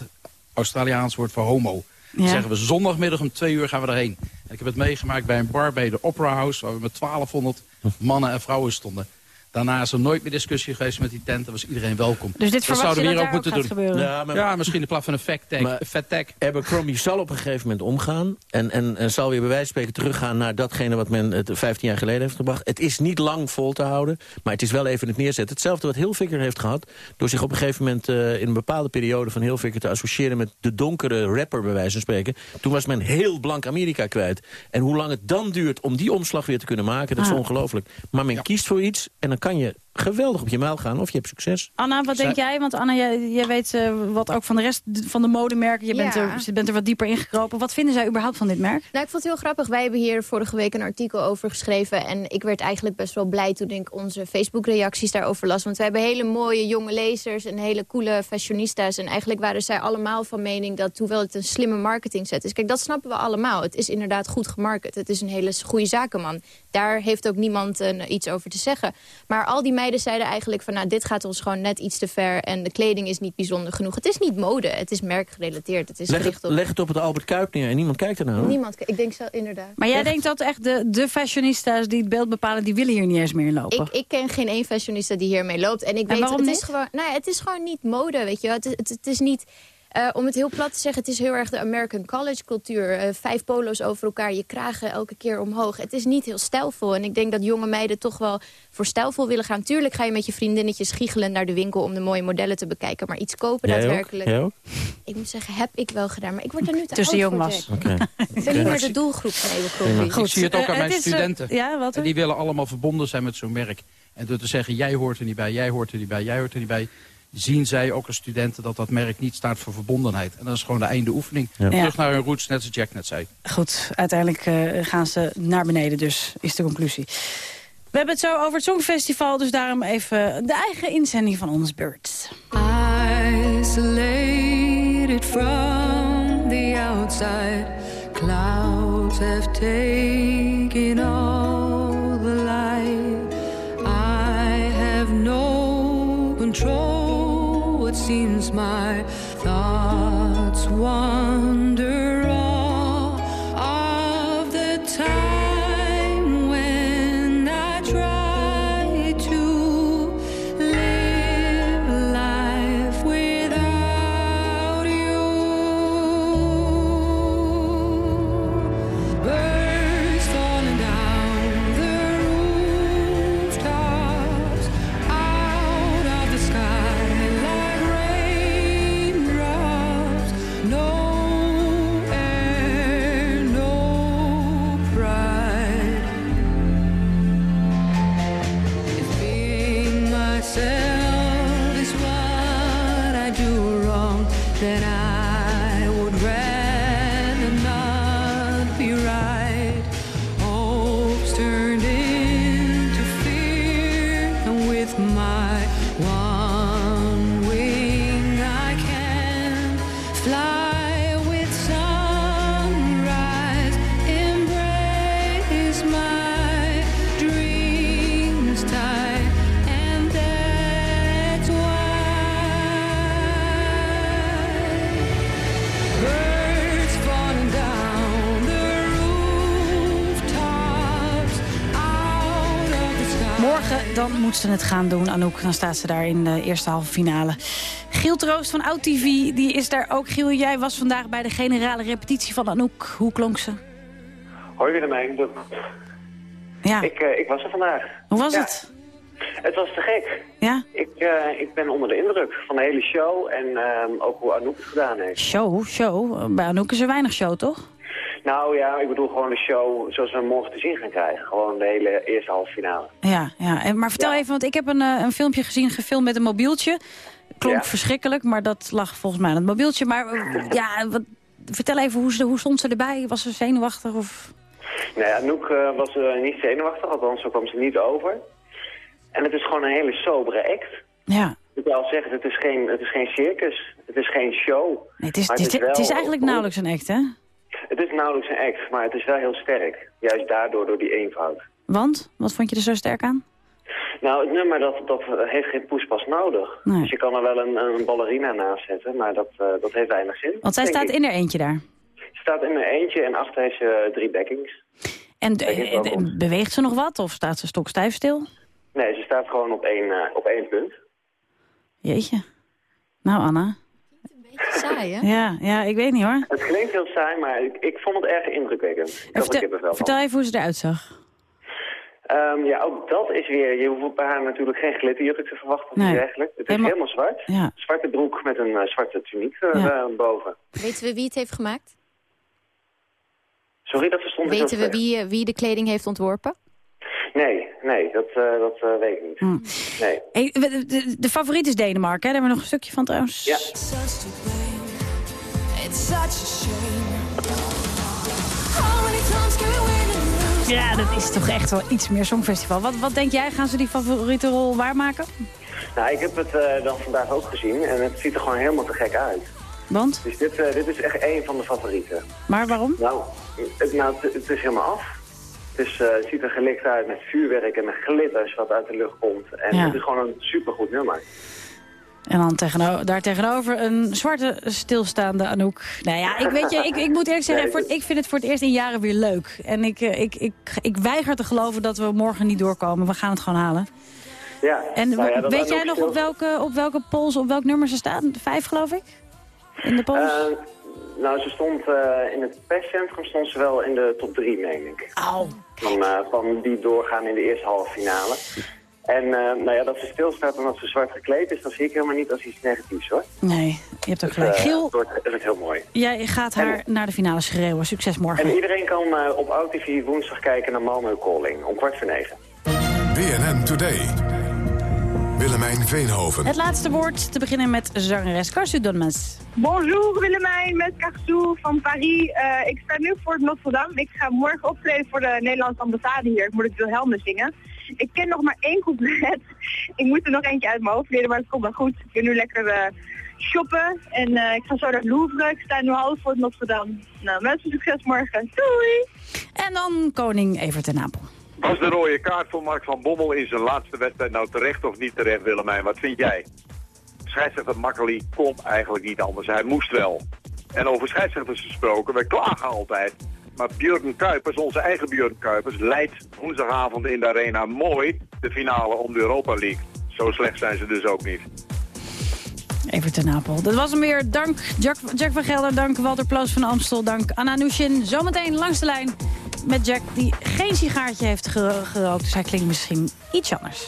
Australiaans woord voor homo. Dan Ja. zeggen we zondagmiddag om twee uur gaan we erheen. En ik heb het meegemaakt bij een bar bij de Opera House... waar we met 1200 mannen en vrouwen stonden. Daarna is er nooit meer discussie geweest met die tent. Dan was iedereen welkom. Dus dit dat verwacht zouden je we dat hier ook moeten doen. gebeuren? Ja, maar- Ja, misschien in plaats van een fact tag. Maar- een fat tag. Abercrombie zal op een gegeven moment omgaan. En, en, en zal weer bij wijze van spreken teruggaan naar datgene wat men het 15 jaar geleden heeft gebracht. Het is niet lang vol te houden, maar het is wel even het neerzetten. Hetzelfde wat Hilfiger heeft gehad. Door zich op een gegeven moment eh, in een bepaalde periode van Hilfiger te associëren met de donkere rapper bij wijze van spreken. Toen was men heel blank Amerika kwijt. En hoe lang het dan duurt om die omslag weer te kunnen maken, dat is Ah. ongelooflijk. Maar men kiest voor iets en dan kan je geweldig op je mijl gaan of je hebt succes. Anna, wat Zij- denk jij? Want Anna, jij, jij weet eh, wat ook van de rest van de modemerken. Je bent, Ja. er, je bent er wat dieper ingekropen. Wat vinden zij überhaupt van dit merk? Nou, ik vond het heel grappig. Wij hebben hier vorige week een artikel over geschreven. En ik werd eigenlijk best wel blij toen ik onze Facebook-reacties daarover las. Want we hebben hele mooie jonge lezers en hele coole fashionistas. En eigenlijk waren zij allemaal van mening dat hoewel het een slimme marketingzet is. Kijk, dat snappen we allemaal. Het is inderdaad goed gemarket. Het is een hele goede zakenman. Daar heeft ook niemand eh, iets over te zeggen. Maar al die meiden zeiden eigenlijk van... nou, dit gaat ons gewoon net iets te ver. En de kleding is niet bijzonder genoeg. Het is niet mode. Het is merkgerelateerd. Het is Leg het, gericht op... leg het op het Albert Kuip neer en niemand kijkt ernaar. hoor. Niemand, ik denk zo, inderdaad. Maar jij Echt. denkt dat echt de, de fashionistas die het beeld bepalen... die willen hier niet eens meer lopen? Ik, ik ken geen één fashionista die hiermee loopt. En ik weet, waarom het niet? is, gewoon, nou ja, het is gewoon niet mode, weet je wel. Het, is- het, het is niet... eh, om het heel plat te zeggen, het is heel erg de American college cultuur. Eh, vijf polo's over elkaar, je kragen elke keer omhoog. Het is niet heel stijlvol. En ik denk dat jonge meiden toch wel voor stijlvol willen gaan. Tuurlijk ga je met je vriendinnetjes giechelen naar de winkel... om de mooie modellen te bekijken. Maar iets kopen Jij ook? daadwerkelijk... Jij ook? Ik moet zeggen, heb ik wel gedaan. Maar ik word er nu te Tussen oud jong voor, was. Oké. Ik ben niet meer de doelgroep van Abercrombie. ik zie het ook eh, aan mijn studenten. ja, wat En die willen allemaal verbonden zijn met zo'n merk. En door te zeggen, jij hoort er niet bij, jij hoort er niet bij, jij hoort er niet bij... zien zij ook als studenten dat dat merk niet staat voor verbondenheid. En dat is gewoon de einde oefening. Ja. Terug naar hun roots, net zoals Jack net zei. Goed, uiteindelijk eh, gaan ze naar beneden dus, is de conclusie. We hebben het zo over het Songfestival, dus daarom even de eigen inzending van ons beurt. Isolated from the outside, clouds have taken all my thoughts wander moet ze het gaan doen, Anouk. Dan staat ze daar in de eerste halve finale. Giel Troost van OutTV, die is daar ook. Giel, jij was vandaag bij de generale repetitie van Anouk. Hoe klonk ze? Hoi Willemijn. Ja. Ik, eh, ik was er vandaag. Hoe was Ja. het? Het was te gek. Ja? Ik, eh, ik ben onder de indruk van de hele show en ehm, ook hoe Anouk het gedaan heeft. Show, show. Bij Anouk is er weinig show, toch? Nou ja, ik bedoel gewoon de show zoals we hem morgen te zien gaan krijgen. Gewoon de hele eerste halve finale. Ja, ja. En, maar vertel even, want ik heb een, eh, een filmpje gezien, gefilmd met een mobieltje. Klonk Ja. verschrikkelijk, maar dat lag volgens mij aan het mobieltje. Maar eh, [LAUGHS] ja, wat, vertel even, hoe, ze, hoe stond ze erbij? Was ze zenuwachtig? Of... Nee, Anouk eh, was eh, niet zenuwachtig, althans zo kwam ze niet over. En het is gewoon een hele sobere act. Ja. Ik wil zeggen, het is geen, het is geen circus, het is geen show. Nee, het, is, het, is, het is wel- eigenlijk nauwelijks een act, hè? Het is nauwelijks een act, maar het is wel heel sterk. Juist daardoor, door die eenvoud. Want? Wat vond je er zo sterk aan? Nou, het nummer dat, dat heeft geen poespas nodig. Nee. Dus je kan er wel een, een ballerina naast zetten, maar dat, eh, dat heeft weinig zin. Want zij staat ik. in er eentje daar. Ze staat in een eentje en achter heeft ze drie backings. En eh, eh, beweegt ze nog wat? Of staat ze stokstijf stil? Nee, ze staat gewoon op één, eh, op één punt. Jeetje. Nou, Anna. Saai, hè? Ja, ja, ik weet niet hoor. Het klinkt heel saai, maar ik, ik vond het erg indrukwekkend. Er Vertel, even hoe ze eruit zag. Ehm, ja, ook dat is weer... Je hoeft bij haar natuurlijk geen glitterjurk te verwachten Nee. dergelijks. Het is Helemaal- helemaal zwart. Ja. Zwarte broek met een eh, zwarte tuniek Ja. eh, boven. Weten we wie het heeft gemaakt? Sorry, dat verstond Weten we wie, wie de kleding heeft ontworpen? Nee, nee, dat, eh, dat eh, weet ik niet. Hm. Nee. Hey, de, de, de favoriet is Denemarken, hè? Daar hebben we nog een stukje van trouwens. Ja. It's such a shame. How many times can we win and lose? Ja, dat is toch echt wel iets meer Songfestival. Wat, wat denk jij, gaan ze die favoriete rol waarmaken? Nou, ik heb het eh, dan vandaag ook gezien en het ziet er gewoon helemaal te gek uit. Want? Dus dit, eh, dit is echt één van de favorieten. Maar waarom? Nou, het, nou, het, het is helemaal af. Het, is, eh, het ziet er gelikt uit met vuurwerk en met glitters wat uit de lucht komt. En Ja. het is gewoon een supergoed nummer. En dan tegeno daar tegenover een zwarte stilstaande Anouk. Nou ja, ik weet je, ik, ik moet eerlijk zeggen, Nee, voor, ik vind het voor het eerst in jaren weer leuk. En ik, eh, ik, ik, ik weiger te geloven dat we morgen niet doorkomen. We gaan het gewoon halen. Ja. En nou ja, weet jij nog op welke, op welke pols, op welk nummer ze staan? Vijf, geloof ik? In de pols? Eh, nou, ze stond eh, in het perscentrum stond ze wel in de top drie, meen ik. Van, eh, van die doorgaan in de eerste halve finale. En eh, nou ja, dat ze stilstaat omdat ze zwart gekleed is, dat zie ik helemaal niet als iets negatiefs hoor. nee, je hebt ook Dus, gelijk. Giel, het wordt heel mooi. jij gaat haar naar de finale schreeuwen. Succes morgen. En iedereen kan eh, op OutTV woensdag kijken naar Malmö Calling om kwart voor negen. BNN Today. Willemijn Veenhoven. Het laatste woord te beginnen met zangeres Karsu Donmans. Bonjour Willemijn, met Carsou van Paris. Eh, ik sta nu voor het Notre Dame. Ik ga morgen optreden voor de Nederlandse ambassade hier. Ik moet het Wilhelmus zingen. Ik ken nog maar één couplet. Ik moet er nog eentje uit mijn hoofd leren, maar het komt wel goed. Ik ben nu lekker eh, shoppen en eh, ik ga zo naar het Louvre. Ik sta nu half voor het Notre Dame. Nou, mensen succes morgen. Doei! En dan koning Evert ten Apel. Was de rode kaart voor Mark van Bommel in zijn laatste wedstrijd nou terecht of niet terecht, Willemijn? Wat vind jij? Scheidsrechter Makkeli kon eigenlijk niet anders. Hij moest wel. En over scheidsrechters gesproken, wij klagen altijd. Maar Björn Kuipers, onze eigen Björn Kuipers, leidt woensdagavond in de arena mooi de finale om de Europa League. Zo slecht zijn ze dus ook niet. Evert ten Apel. Dat was hem weer. Dank Jack, Jack van Gelder, dank Walter Ploos van Amstel, dank Anna Nushin. Zometeen langs de lijn met Jack die geen sigaartje heeft ge- gerookt. Dus hij klinkt misschien iets anders.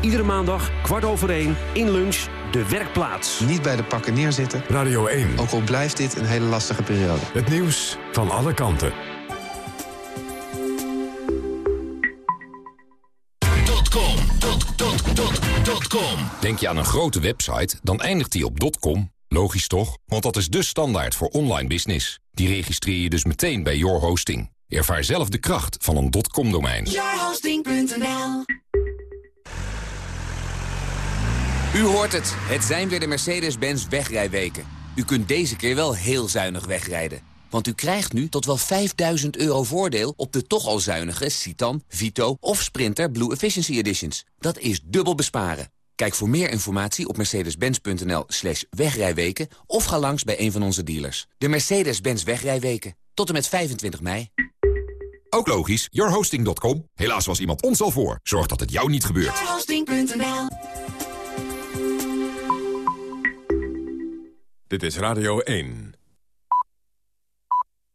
Iedere maandag, kwart over één, in lunch, de werkplaats. Niet bij de pakken neerzitten. Radio 1. Ook al blijft dit een hele lastige periode. Het nieuws van alle kanten. .com, dot, dot, dot, dot com. Denk je aan een grote website, dan eindigt die op .com. Logisch toch? Want dat is de standaard voor online business. Die registreer je dus meteen bij Your Hosting. Ervaar zelf de kracht van een .com-domein. Yourhosting.nl U hoort het. Het zijn weer de Mercedes-Benz wegrijweken. U kunt deze keer wel heel zuinig wegrijden. Want u krijgt nu tot wel 5000 euro voordeel op de toch al zuinige Citan, Vito of Sprinter Blue Efficiency Editions. Dat is dubbel besparen. Kijk voor meer informatie op mercedes-benz.nl slash wegrijweken... of ga langs bij een van onze dealers. De Mercedes-Benz wegrijweken. Tot en met 25 mei. Ook logisch, yourhosting.com. Helaas was iemand ons al voor. Zorg dat het jou niet gebeurt. Dit is Radio 1.